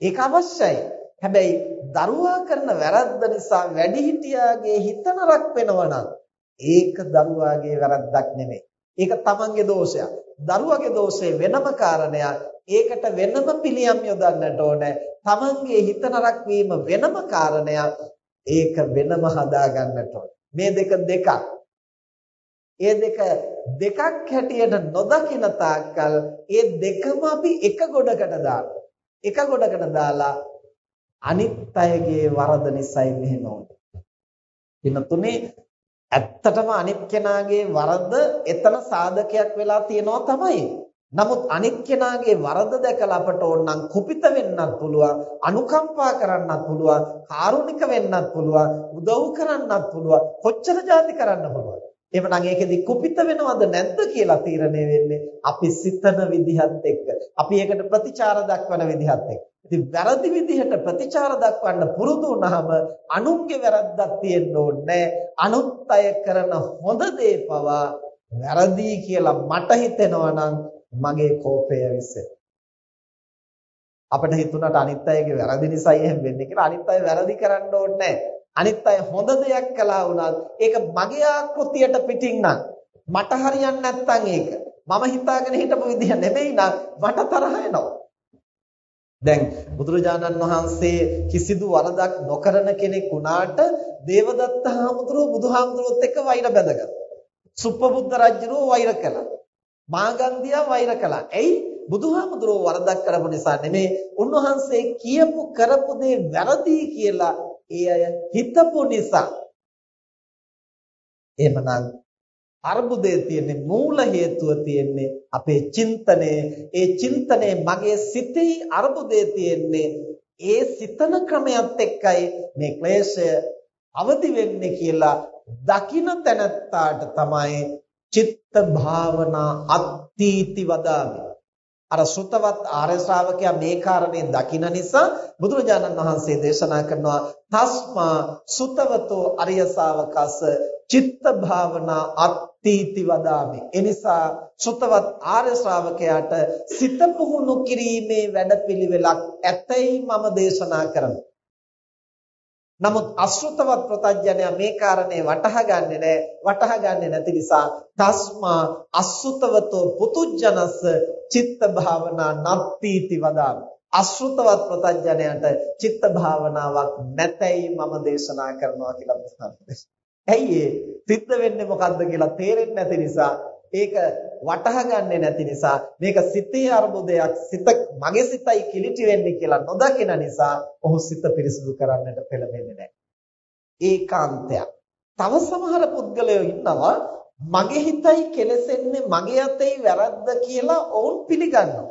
Speaker 1: ඒක අවශ්‍යයි. හැබැයි දරුවා කරන වැරද්ද නිසා වැඩිහිටියාගේ හිත නරක වෙනවා ඒක දරුවාගේ වැරද්දක් නෙමෙයි. ඒක තමන්ගේ දෝෂයක්. දරුවගේ දෝෂේ වෙනම කාරණයක්. ඒකට වෙනම පිළියම් යොදන්නට ඕනේ. තමන්ගේ හිත නරක වීම වෙනම කාරණයක්. ඒක වෙනම හදා ගන්නට ඕනේ. මේ දෙක දෙකක්. ඒ දෙක දෙකක් හැටියට නොදකින තාක්කල් ඒ දෙකම අපි එක ගොඩකට දානවා. එක ගොඩකට දාලා අනිත් අයගේ වරද නිසායි මෙහෙම වුනේ. දින තුනේ ඇත්තටම අනිත් කෙනාගේ වරද එතන සාධකයක් වෙලා තියෙනවා තමයි. නමුත් අනිත් කෙනාගේ වරද දැකලා අපට ඕනනම් කුපිත වෙන්නත් පුළුවන්, අනුකම්පා කරන්නත් පුළුවන්, කාරුණික වෙන්නත් පුළුවන්, උදව් කරන්නත් පුළුවන්, කොච්චර જાති කරන්න පුළුවන්. එහෙමනම් ඒකෙදි කුපිත වෙනවද නැද්ද කියලා තීරණය වෙන්නේ අපි සිතන විදිහත් එක්ක. අපි ඒකට ප්‍රතිචාර දක්වන විදිහත් එක්ක. ඉතින් වැරදි විදිහට ප්‍රතිචාර දක්වන්න පුරුදු වුණාම අනුන්ගේ වැරද්දක් තියෙන්න ඕනේ අනුත් අය කරන හොඳ දේ පවා වැරදි කියලා මට හිතෙනවා නම් මගේ කෝපය විශ්සේ අපිට හිතුණාට අනිත් අයගේ වැරදි නිසායි එහෙම වෙන්නේ කියලා අනිත් අය වැරදි කරන්න ඕනේ අනිත් අය හොඳ දෙයක් කළා වුණත් ඒක මගේ ආකෘතියට පිටින් නම් මට හරියන්නේ නැත්නම් ඒක මම හිතාගෙන හිටපු විදිහ නෙමෙයි නම් මට තරහ එනවා දැන් බුදුරජාණන් වහන්සේ කිසිදු වරදක් නොකරන කෙනෙක් වුණාට දේවදත්ත හාමුදුරුවෝ බුදුහාමුදුරුවොත් එක්ක වෛර බැඳගත්තා. සුප්පබුද්ධ රජුරෝ වෛර කළා. මාගන්ධියා වෛර කළා. එයි බුදුහාමුදුරුවෝ වරදක් කරපු නිසා නෙමෙයි උන්වහන්සේ කියපු කරපු දේ වැරදි කියලා ඒ අය හිතපු නිසා එහෙමනම් අර්බුදයේ තියෙන්නේ මූල හේතුව තියෙන්නේ අපේ චින්තනයේ ඒ චින්තනයේ මගේ සිතේ අර්බුදයේ තියෙන්නේ ඒ සිතන ක්‍රමයක් එක්කයි මේ ක්ලේශය අවදි වෙන්නේ කියලා දකින තැනත්තාට තමයි චිත්ත භාවනා අත්ථීති වදාමි. අර සුතවත් ආර්ය ශ්‍රාවකයා මේ කාරණේ දකින නිසා බුදුරජාණන් වහන්සේ දේශනා කරනවා තස්මා සුතවතෝ අරිය ශාවකස චිත්ත භාවනා අත්ථීති වදාමි. එනිසා සුතවත් ආර්ය ශ්‍රාවකයාට සිත පුහුණු කිරීමේ වැඩපිළිවෙලක් ඇතැයි මම දේශනා කරමි. නමුත් අසෘතවත් ප්‍රතඥයා මේ කාරණේ වටහා ගන්නෙ නැහැ. වටහා ගන්නෙ නැති නිසා තස්මා අසෘතවතෝ පුතුජනස චිත්ත භාවනා නත්තිති වදාමි. අසෘතවත් ප්‍රතඥයාට චිත්ත භාවනාවක් නැතයි මම දේශනා කරනවා කියලා බුදුහාමුදුරුවෝ. ඇයි ඒ සිද්ධ වෙන්නේ මොකද්ද කියලා තේරෙන්නේ නැති නිසා ඒක වටහා ගන්නෙ නැති නිසා මේක සිතේ අර්බුදයක් සිත මගේ සිතයි කිලිටි වෙන්නේ කියලා නොදකින නිසා ඔහු සිත පිරිසිදු කරන්නට පෙළඹෙන්නේ නැහැ. ඒකාන්තයක්. තව සමහර පුද්ගලයෝ ඉන්නවා මගේ හිතයි කෙලසෙන්නේ මගේ අතේ වැරද්ද කියලා ඔවුන් පිළිගන්නවා.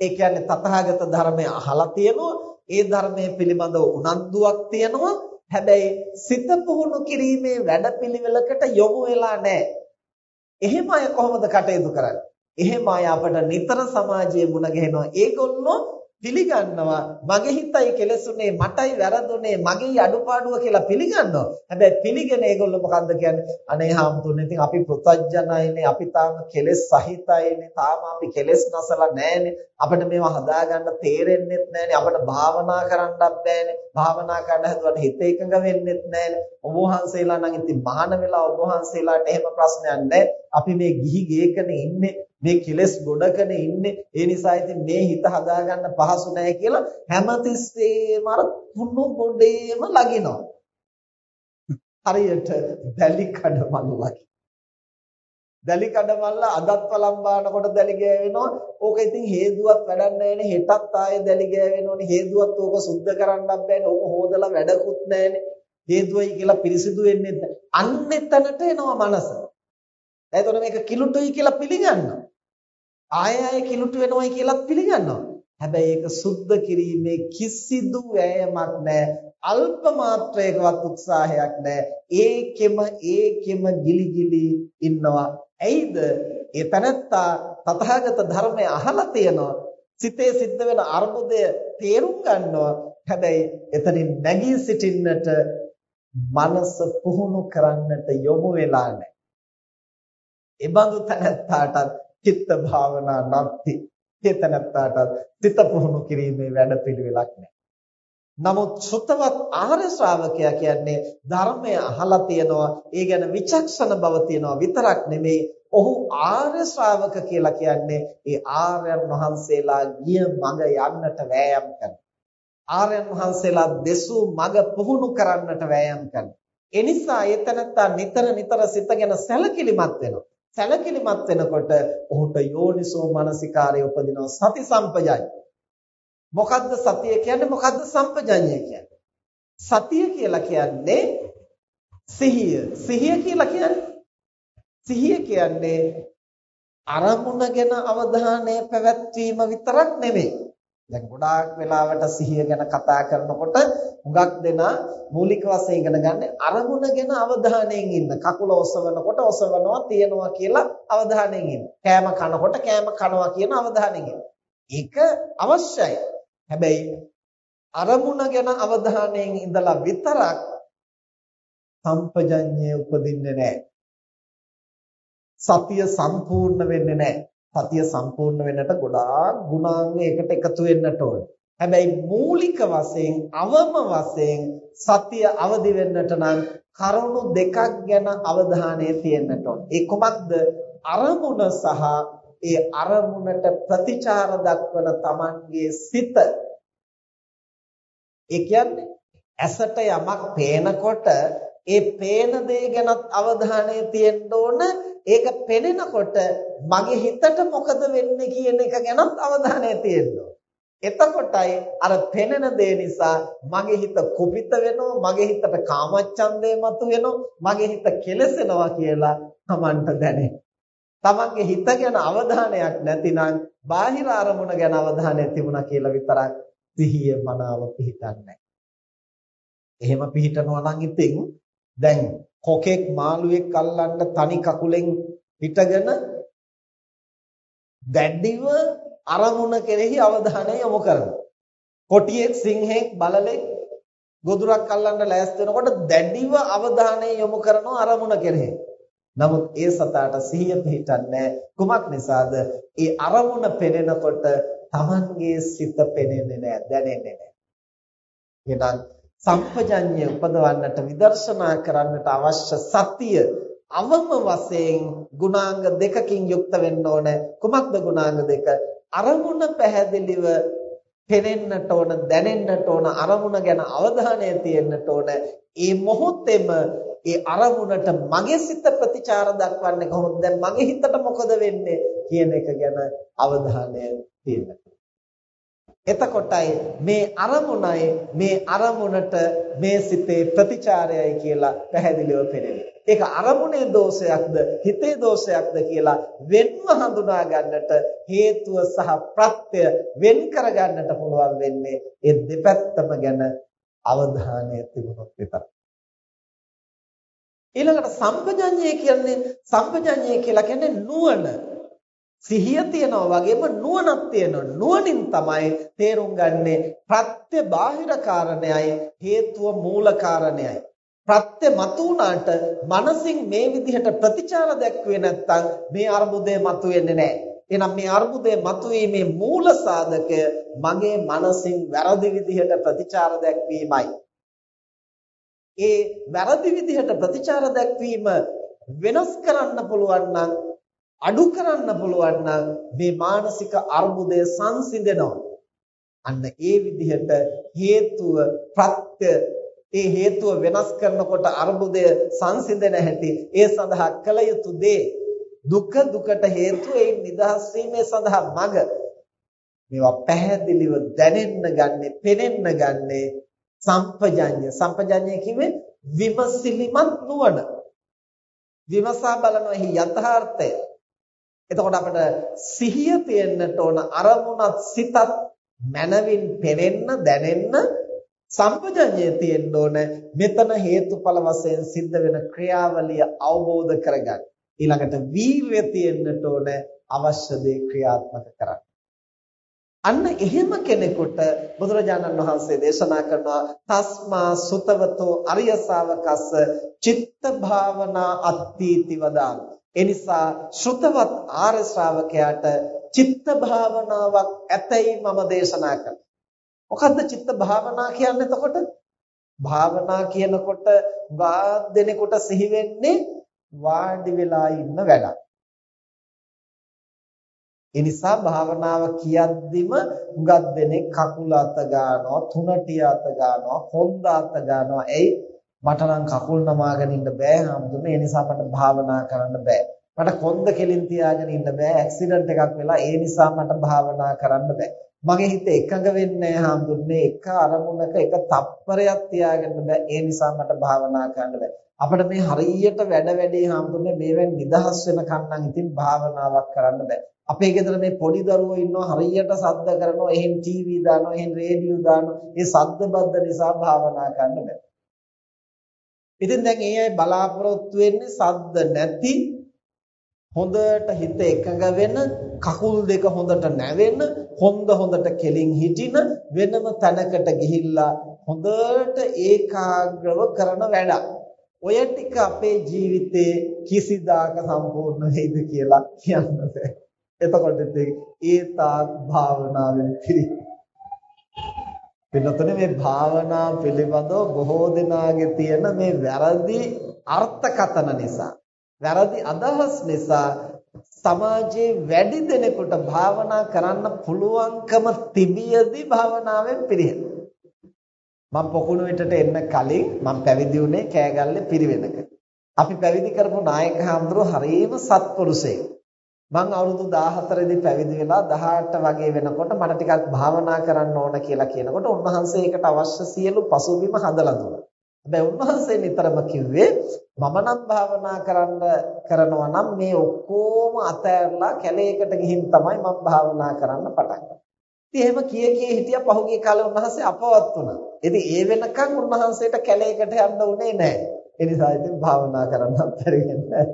Speaker 1: ඒ කියන්නේ තථාගත ධර්මය අහලා තියෙනවා ඒ ධර්මයේ පිළිබඳව උනන්දුවක් තියෙනවා හැබැයි සිත පුහුණු කිරීමේ වැඩපිළිවෙලකට යොමු වෙලා නැහැ. එහෙම අය කොහොමද කටයුතු කරන්නේ? එහෙම අය අපට නිතර සමාජයේ මුණ ගැහෙනවා. ඒගොල්ලෝ පිළිගන්නවා. මගේ හිතයි කෙලසුනේ මටයි වැරදුනේ මගේ අඩුපාඩුව කියලා පිළිගන්නවා. හැබැයි පිළිගෙන ඒගොල්ලෝ මොකද්ද කියන්නේ? අනේ හාමුදුරනේ ඉතින් අපි පෘතජ්ජනයිනේ අපි තාම කෙලස් සහිතයිනේ තාම අපි කෙලස් නැසලා නැහැනේ අපිට මේවා හදාගන්න තේරෙන්නෙත් නැහැනේ අපිට භාවනා කරන්නත් බෑනේ. භාවනා කරන්න හදුවට හිත එකඟ වෙන්නෙත් නැහැනේ ඔබ වහන්සේලා නම් ඉතින් මහාන වෙලා ඔබ වහන්සේලාට එහෙම ප්‍රශ්නයක් නැහැ අපි මේ ගිහි ගේකනේ ඉන්නේ. මේ කෙලස් ගොඩකනේ ඉන්නේ. ඒ නිසා ඉතින් මේ හිත හදාගන්න පහසු නැහැ කියලා හැමතිස්සෙම අර කුණු ගොඩේම ලගිනවා. හරියට දැලි කඩමලු වගේ. දැලි කඩමල්ල අදත් පලම් බානකොට දැලි ගෑවෙනවා. ඕක ඉතින් හේදුවක් වැඩක් නැහැනේ හෙටත් ආයේ දැලි ගෑවෙනෝනේ හේදුවත් ඕක සුද්ධ කරන්නත් බෑනේ. ඕක හොදලා වැඩකුත් නැහැනේ හේතුවයි කියලා පිරිසිදු වෙන්නේ නැහැ අන්න එතනට එනවා මනස. එතකොට මේක කිලුටුයි කියලා පිළිගන්නවා. ආය ආය කිලුට වෙනවයි කියලාත් පිළිගන්නවා. හැබැයි ඒක සුද්ධ කිරීමේ කිසිදු වෑයමක් නැහැ. අල්ප මාත්‍රයකවත් උත්සාහයක් නැහැ. ඒකෙම ඒකෙම ගිලි ගිලි ඉන්නවා. ඇයිද? ඒ තනත්තා තථාගත ධර්මය අහලා තියෙනවා. සිතේ සිද්ධ වෙන අර්බුදය තේරුම් ගන්නවා. හැබැයි එතනින් නැගී සිටින්නට මනස පුහුණු කරන්නට යොමු වෙලා නැහැ. ඒ බඳු තනත්තාටත් චිත්ත භාවනා නැත්ති චේතනත්තාට සිත පුහුණු කිරීමේ වැඩපිළිවෙලක් නැහැ. නමුත් සුතවත් ආර්ය ශ්‍රාවකයා කියන්නේ ධර්මය අහලා තියනවා ඒ ගැන විචක්ෂණ බව තියනවා විතරක් නෙමෙයි. ඔහු ආර්ය ශ්‍රාවක කියලා කියන්නේ ඒ ආර්යයන් වහන්සේලා ගිය මඟ යන්නට වෑයම් කරන. ආර්යයන් වහන්සේලා දෙසූ මඟ පුහුණු කරන්නට වෑයම් කරන. එනිසා ඒතනත්තා නිතර නිතර සිත ගැන සැලකිලිමත් වෙනවා. සැලකිලිමත් වෙනකොට ඔහුට යෝනිසෝ මනසිකාරය උපදිනවා සති සම්පජඤ්ඤ. මොකද්ද සතිය කියන්නේ මොකද්ද සම්පජඤ්ඤය කියන්නේ? සතිය කියලා කියන්නේ සිහිය. සිහිය කියලා කියන්නේ සිහිය කියන්නේ අරමුණ ගැන අවධානය පැවැත්වීම විතරක් නෙමෙයි. දැන් ගොඩාක් වෙලාවට සිහිය ගැන කතා කරනකොට හුඟක් දෙනා මූලික වශයෙන් ඉගෙන ගන්න අරමුණ ගැන අවධානයෙන් ඉන්න. කකුල ඔසවනකොට ඔසවනවා තියනවා කියලා අවධානයෙන් ඉන්න. කෑම කනකොට කෑම කනවා කියන අවධානයෙන් ඉන්න. ඒක අවශ්‍යයි. හැබැයි අරමුණ ගැන අවධානයෙන් ඉඳලා විතරක් සම්පජඤ්ඤය උපදින්නේ නැහැ. සතිය සම්පූර්ණ වෙන්නේ නැහැ. සතිය සම්පූර්ණ වෙන්නට ගොඩාක් ගුණාංග එකට එකතු වෙන්නට ඕන. හැබැයි මූලික වශයෙන් අවම වශයෙන් සතිය අවදි වෙන්නට නම් කරුණු දෙකක් ගැන අවධානය තියෙන්නට ඕන. ඒ කොමක්ද? අරමුණ සහ ඒ අරමුණට ප්‍රතිචාර දක්වන Tamanගේ සිත. ඒ කියන්නේ ඇසට යමක් පේනකොට ඒ පේන දේ ගැනත් අවධානය තියෙන්න ඕන ඒක පෙනෙනකොට මගේ හිතට මොකද වෙන්නේ කියන එක ගැනත් අවධානය තියෙන්න එතකොටයි අර පෙනෙන දේ නිසා මගේ හිත කුපිත වෙනවා මගේ හිතට කාමච්ඡන්දය මතුවෙනවා මගේ හිත කෙලසෙනවා කියලා Tamanට දැනේ. Tamanගේ හිත ගැන අවධානයක් නැතිනම් බාහිර අරමුණ ගැන අවධානය තිබුණා කියලා විතරක් සිහිය මනාව පිහිටන්නේ එහෙම පිහිටනවා නම් ඉතින් දැන් කොකෙක් මාළුවෙක් අල්ලන්න තනි කකුලෙන් පිටගෙන දැඩිව අරමුණ කෙරෙහි අවධානය යොමු කරනවා. කොටියෙක් සිංහෙක් බලලෙක් ගොදුරක් අල්ලන්න ලෑස්ති වෙනකොට දැඩිව අවධානය යොමු කරනවා අරමුණ කෙරෙහි. නමුත් ඒ සතාට සිහිය පිහිටන්නේ කුමක් නිසාද? ඒ අරමුණ පෙනෙනකොට Tamanගේ සිත පෙනෙන්නේ නැහැ, දැනෙන්නේ නැහැ. එහෙනම් සම්පජඤ්ඤය උපදවන්නට විදර්ශනා කරන්නට අවශ්‍ය සතිය අවම වශයෙන් ගුණාංග දෙකකින් යුක්ත වෙන්න ඕන. කුමක්ද ගුණාංග දෙක? අරමුණ පැහැදිලිව පෙනෙන්නට ඕන, දැනෙන්නට ඕන, අරමුණ ගැන අවධානය තියෙන්නට ඕන. ඒ මොහොතේම ඒ අරමුණට මගේ සිත ප්‍රතිචාර දක්වන්නේ කොහොමද? දැන් මගේ හිතට මොකද වෙන්නේ කියන එක ගැන අවධානය තියෙන්න. එතකොටයි මේ අරමුණයි මේ අරමුණට මේ සිතේ ප්‍රතිචාරයයි කියලා පැහැදිලිව පෙනෙන්නේ. ඒක අරමුණේ දෝෂයක්ද හිතේ දෝෂයක්ද කියලා වෙන්ව හඳුනා ගන්නට හේතුව සහ ප්‍රත්‍ය වෙන් කර ගන්නට පුළුවන් වෙන්නේ ඒ දෙපැත්තම ගැන අවධානය තිබුණොත් විතරයි. ඊළඟට සම්පජඤ්ඤය කියන්නේ සම්පජඤ්ඤය කියලා කියන්නේ නුවණ සිහිය තියනවා වගේම නුවණක් තියෙනවා. නුවණින් තමයි තේරුම් ගන්නේ ප්‍රත්‍ය බාහිර කාරණයයි හේතුව මූල කාරණයයි. ප්‍රත්‍ය මතුණාට මනසින් මේ විදිහට ප්‍රතිචාර දැක්වේ නැත්නම් මේ අර්බුදය මතුවෙන්නේ නැහැ. එහෙනම් මේ අර්බුදය මතුවීමේ මූල සාධකය මගේ මනසින් වැරදි විදිහට ප්‍රතිචාර දැක්වීමයි. ඒ වැරදි විදිහට ප්‍රතිචාර දැක්වීම වෙනස් කරන්න පුළුවන් නම් අඩු කරන්න පුළුවන් නම් මේ මානසික අර්බුදය සංසිඳෙනවා. අන්න ඒ විදිහට හේතුව ප්‍රත්‍ය ඒ හේතුව වෙනස් කරනකොට අර්බුදය සංසිඳන හැටි ඒ සඳහා කළ යුතු දේ. දුක දුකට හේතුව ඒ නිදහස් වීමේ සඳහා මඟ. මේවා පැහැදිලිව දැනෙන්න ගන්නෙ පෙනෙන්න ගන්නෙ සම්පජඤ්ඤ සම්පජඤ්ඤය කිව්වේ විමසිලිමත් නුවණ. විමසා බලනවා යථාර්ථය. එතකොට අපිට සිහිය තියෙන්නට ඕන අරමුණත් සිතත් මනවින් පෙනෙන්න දැනෙන්න සම්පජඤ්ඤය තියෙන්න ඕන මෙතන හේතුඵල වශයෙන් සිද්ධ වෙන ක්‍රියාවලිය අවබෝධ කරගන්න. ඊළඟට වීර්යය තියෙන්නට ඕන අවශ්‍ය දේ ක්‍රියාත්මක කරන්න. අන්න එහෙම කෙනෙකුට බුදුරජාණන් වහන්සේ දේශනා කරනවා තස්මා සුතවතෝ අරිය ශාවකස්ස චිත්ත භාවනා අත්ථීති වදාමි ඒ නිසා ශ්‍රුතවත් ආර්ය ශ්‍රාවකයාට චිත්ත භාවනාවක් ඇතයි මම දේශනා කළා. මොකද්ද චිත්ත භාවනා කියන්නේ එතකොට? භාවනා කියනකොට ගා දෙනෙකුට සිහි වෙන්නේ වාඩි වෙලා ඉන්න වැඩක්. ඒ නිසා භාවනාව කියද්දිම හුඟක් දෙනෙක් කකුල අත ගන්නවා, තුනටිය අත ගන්නවා, කොන්ද අත ගන්නවා. එයි මට නම් කකුල් නමාගෙන ඉන්න බෑ හම්දුනේ ඒ නිසා මට භාවනා කරන්න බෑ. මට කොන්ද කෙලින් තියාගෙන ඉන්න බෑ. ඇක්සිඩන්ට් එකක් වෙලා ඒ නිසා මට භාවනා කරන්න බෑ. මගේ හිත එකඟ වෙන්නේ හම්දුනේ එක අරමුණක එක තප්පරයක් තියාගන්න බෑ. ඒ නිසා මට භාවනා කරන්න බෑ. අපිට මේ හරියට වැඩ වැඩේ හම්දුනේ මේවෙන් නිදහස් වෙනකන් නම් ඉතින් භාවනාවක් කරන්න බෑ. අපේ ගෙදර මේ පොඩි දරුවෝ ඉන්නවා හරියට සද්ද කරනවා එහෙන් ටීවී දානවා එහෙන් රේඩියෝ දානවා. ඒ සද්ද බද්ද නිසා භාවනා කරන්න බෑ. ඉතින් දැන් ඒ අය බලාපොරොත්තු වෙන්නේ සද්ද නැති හොඳට හිත එකඟ වෙන කකුල් දෙක හොඳට නැවෙන හොඳ හොඳට කෙලින් හිටින වෙනම තැනකට ගිහිල්ලා හොඳට ඒකාග්‍රව කරන වැඩක්. ඔය ටික අපේ ජීවිතේ කිසිදාක සම්පූර්ණ වෙයිද කියලා කියන්න බෑ. එතකොට ඒ තාක් භාවනාවෙන් පිරි පින්නතනේ මේ භාවනා පිළිබඳව බොහෝ දෙනාගේ තියෙන මේ වැරදි අර්ථකතන නිසා වැරදි අදහස් නිසා සමාජයේ වැඩි දෙනෙකුට භාවනා කරන්න පුළුවන්කම තිබියදී භාවනාවෙන් පිරිහෙන. මම පොකුණු විටට එන්න කලින් මම පැවිදි වුණේ කෑගල්ලේ පිරිවෙනක. අපි පැවිදි කරපු නායක හඳුරු හරීම සත්පුරුෂයෙක්. මං අවුරුදු 14 දී පැවිදි වෙලා 18 වගේ වෙනකොට මට ටිකක් භාවනා කරන්න ඕන කියලා කියනකොට උන්වහන්සේ ඒකට අවශ්‍ය සියලු පසුබිම හදලා දුන්නා. හැබැයි උන්වහන්සේ නිතරම කිව්වේ මම නම් භාවනා කරන්න කරනවා නම් මේ ඔක්කොම අතෑරලා කැලේකට ගිහින් තමයි මම භාවනා කරන්න පටන් ගන්නේ. ඉතින් එහෙම කිය කිය හිටියා පහුගිය කාලේ උන්වහන්සේ අපවත් වුණා. ඉතින් ඒ වෙනකන් උන්වහන්සේට කැලේකට යන්න උනේ නැහැ. ඒ නිසා ඉතින් භාවනා කරන්නත් බැරිගෙන්නේ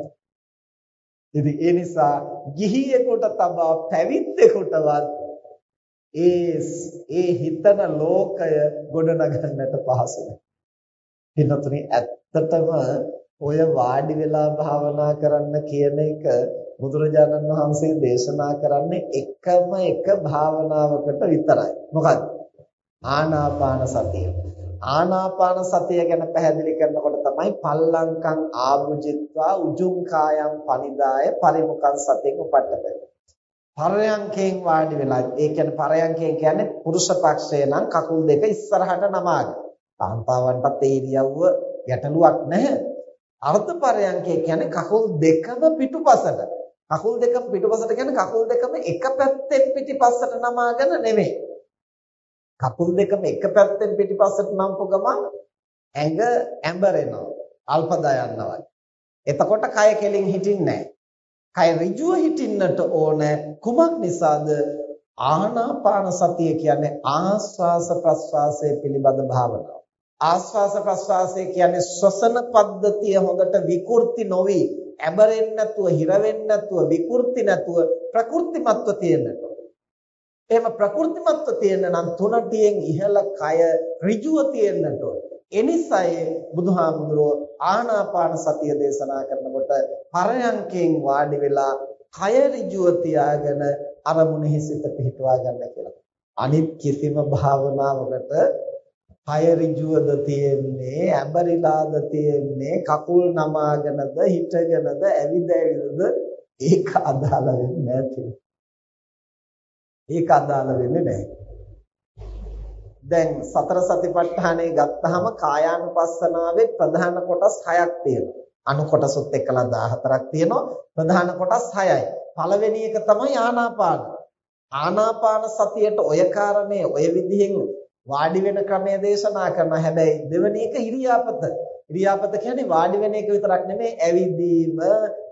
Speaker 1: ඉතින් ඒ නිසා ගිහියෙකුට තබා පැවිද්දෙකුටවත් ඒ ඒ හිතන ලෝකය ගොඩනගන්නට පහසු නැහැ. පින්නතුනි ඇත්තටම ඔය වාඩි වෙලා භාවනා කරන්න කියන එක බුදුරජාණන් වහන්සේ දේශනා කරන්නේ එකම එක භාවනාවකට විතරයි. මොකක්ද? ආනාපාන සතිය. ආනාපාන සතිය ගැන පැහැදිලි කරනකොට තමයි පල්ලංකං ආභුජිත්වා උජුං කායං පනිදාය පරිමුඛං සතිය උපට්ඨපේ. පරයන්කෙන් වාඩි වෙලා ඒ කියන්නේ පරයන්කෙන් කියන්නේ පුරුෂ පක්ෂය නම් කකුල් දෙක ඉස්සරහට නමාගෙන. කාන්තාවන්ටත් ඒ ඉරියව්ව ගැටලුවක් නැහැ. අර්ධ පරයන්කේ කියන්නේ කකුල් දෙකම පිටුපසට. කකුල් දෙකම පිටුපසට කියන්නේ කකුල් දෙකම එක පැත්තෙන් පිටිපස්සට නමාගෙන නෙමෙයි. කකුල් දෙකම එක පැත්තෙන් පිටිපස්සට නම්පු ගමන් ඇඟ ඇඹරෙනවා. අල්පදා යනවා. එතකොට කය කෙලින් හිටින්නේ කය ඍජුව හිටින්නට ඕන කුමක් නිසාද? ආනාපාන සතිය කියන්නේ ආස්වාස ප්‍රස්වාසය පිළිබඳ භාවනාව. ආස්වාස ප්‍රස්වාසය කියන්නේ ශ්වසන පද්ධතිය හොඳට විකෘති නොවි ඇබරෙන්නේ නැතුව හිර වෙන්නේ නැතුව විකෘති නැතුව ප්‍රකෘතිමත්ව තියෙන්නට එහෙම ප්‍රකෘතිමත්ව තියෙන නම් තුනටියෙන් ඉහළ කය ඍජුව තියෙන්නට ඕන. එනිසයි බුදුහාමුදුරුවෝ ආනාපාන සතිය දේශනා කරනකොට පරයන්කෙන් වාඩි වෙලා කය ඍජුව තියාගෙන අරමුණෙහි සිත පිහිටවා ගන්න කියලා. අනිත් කිසිම භාවනාවකට කය ඍජුවද තියෙන්නේ, ඇඹරිලාද තියෙන්නේ, කකුල් නමාගෙනද, හිටගෙනද, ඇවිද ඇවිදද ඒක අදාළ වෙන්නේ නැහැ. ඒක අදාළ වෙන්නේ නැහැ. දැන් සතර සතිපට්ඨානය ගත්තාම කායානුපස්සනාවේ ප්‍රධාන කොටස් 6ක් තියෙනවා. අනු කොටසොත් එක්කලා 14ක් තියෙනවා. ප්‍රධාන කොටස් 6යි. පළවෙනි එක තමයි ආනාපාන. ආනාපාන සතියට ඔය කාරණේ ඔය විදිහෙන් වාඩි වෙන ක්‍රමය දේශනා කරනවා. හැබැයි දෙවෙනි එක ඉරියාපත. ඉරියාපත කියන්නේ වාඩි වෙන එක විතරක් නෙමෙයි ඇවිදීම,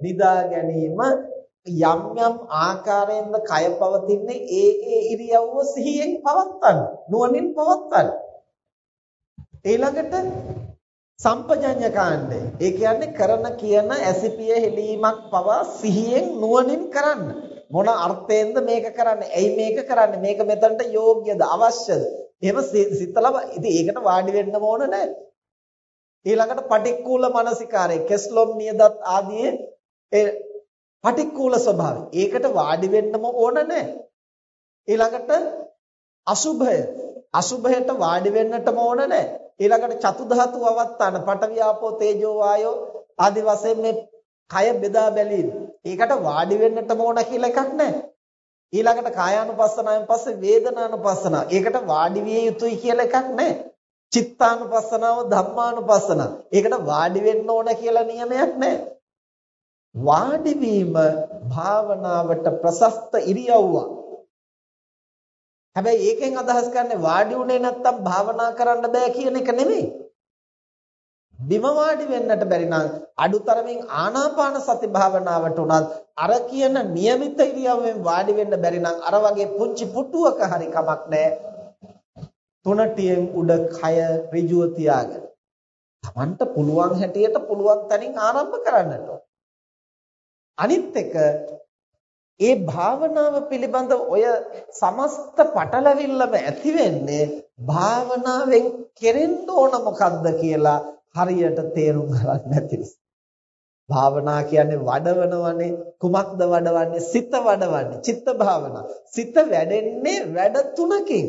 Speaker 1: නිදා ගැනීම, යම් යම් ආකාරයෙන්ද කය පවතින්නේ ඒ ඒ ඉරියව්ව සිහියෙන් පවත්තන්න නුවණින් පවත්තන්න ඊළඟට සම්පජඤ්ඤ කාණ්ඩය. ඒ කියන්නේ කරන කියන ඇසිපිය හෙලීමක් පවා සිහියෙන් නුවණින් කරන්න. මොන අර්ථයෙන්ද මේක කරන්නේ? ඇයි මේක කරන්නේ? මේක මෙතනට යෝග්‍යද? අවශ්‍යද? එහෙම සිතලා ඉතින් ඒකට වාඩි වෙන්න ඕන නැහැ ඊළඟට පටික්කුල මානසිකාරය කෙස්ලොම් නියදත් ආදී ඒ පටික්කුල ස්වභාවය. ඒකට වාඩි වෙන්නම ඕන නැහැ. ඊළඟට අසුභය. අසුභයට වාඩි වෙන්නටම ඕන නැහැ. ඊළඟට චතු ධාතු අවස්ථාන පඨවියාපෝ තේජෝ වායෝ ආදි වශයෙන් මේ කය බෙදා බැලීම. ඒකට වාඩි වෙන්නටම ඕන කියලා එකක් නැහැ. ඊළඟට කායානුපස්සනාවෙන් පස්සේ වේදනානුපස්සනාව. ඒකට වාඩි විය යුතුයි කියලා එකක් නැහැ. චිත්තානුපස්සනාව ධම්මානුපස්සනාව. ඒකට වාඩි වෙන්න ඕන කියලා නියමයක් නැහැ. වාඩි වීම භාවනාවට ප්‍රසස්ත ඉරියව්වක්. හැබැයි ඒකෙන් අදහස් කරන්නේ වාඩි උනේ නැත්තම් භාවනා කරන්න බෑ කියන එක නෙමෙයි. බිම වාඩි වෙන්නට බැරි නම් අඩුතරමින් ආනාපාන සති භාවනාවට උනත් අර කියන નિયમિત ඉරියව්වෙන් වාඩි වෙන්න බැරි නම් අර වගේ පුංචි පුටුවක හරි කමක් නැහැ. තුනටියෙන් උඩ කය ඍජුව තියාගෙන. Tamanට පුළුවන් හැටියට පුළුවන් තැනින් ආරම්භ කරන්නට ඕන. අනිත් එක ඒ භාවනාව පිළිබඳ ඔය සමස්ත පටලවිල්ලම ඇති වෙන්නේ භාවනාවෙන් කෙරෙන්න ඕන මොකද්ද කියලා හරියට තේරුම් ගන්න නැති නිසා. භාවනා කියන්නේ වඩවනවනේ කුමක්ද වඩවන්නේ සිත වඩවන්නේ චිත්ත භාවනා. සිත වැඩෙන්නේ වැඩ තුනකින්.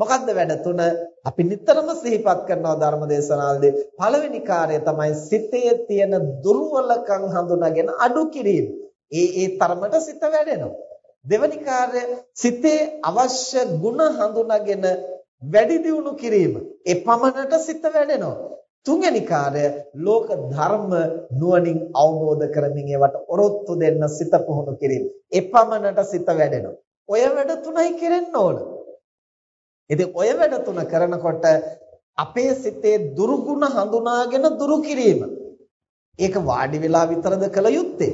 Speaker 1: මොකද්ද වැඩ තුන? අපි නිතරම සිහිපත් කරනවා ධර්ම දේශනාවලදී. පළවෙනි කාර්යය තමයි සිතේ තියෙන දුර්වලකම් හඳුනාගෙන අඩු කිරීම. ඒ ඒ තරමට සිත වැඩෙනවා. දෙවැනි කාර්යය සිතේ අවශ්‍ය ಗುಣ හඳුනාගෙන වැඩි දියුණු කිරීම. ඒ පමණට සිත වැඩෙනවා. තුන්වෙනි කාර්ය ලෝක ධර්ම නුවණින් අවබෝධ කරමින් ඒවට ඔරොත්තු දෙන්න සිත පුහුණු කිරීම. එපමණට සිත වැඩෙනවා. ඔය වැඩ තුනයි කෙරෙන්න ඕන. ඉතින් ඔය වැඩ තුන කරනකොට අපේ සිතේ දුරුගුණ හඳුනාගෙන දුරු කිරීම. ඒක වාඩි වෙලා විතරද කළ යුත්තේ.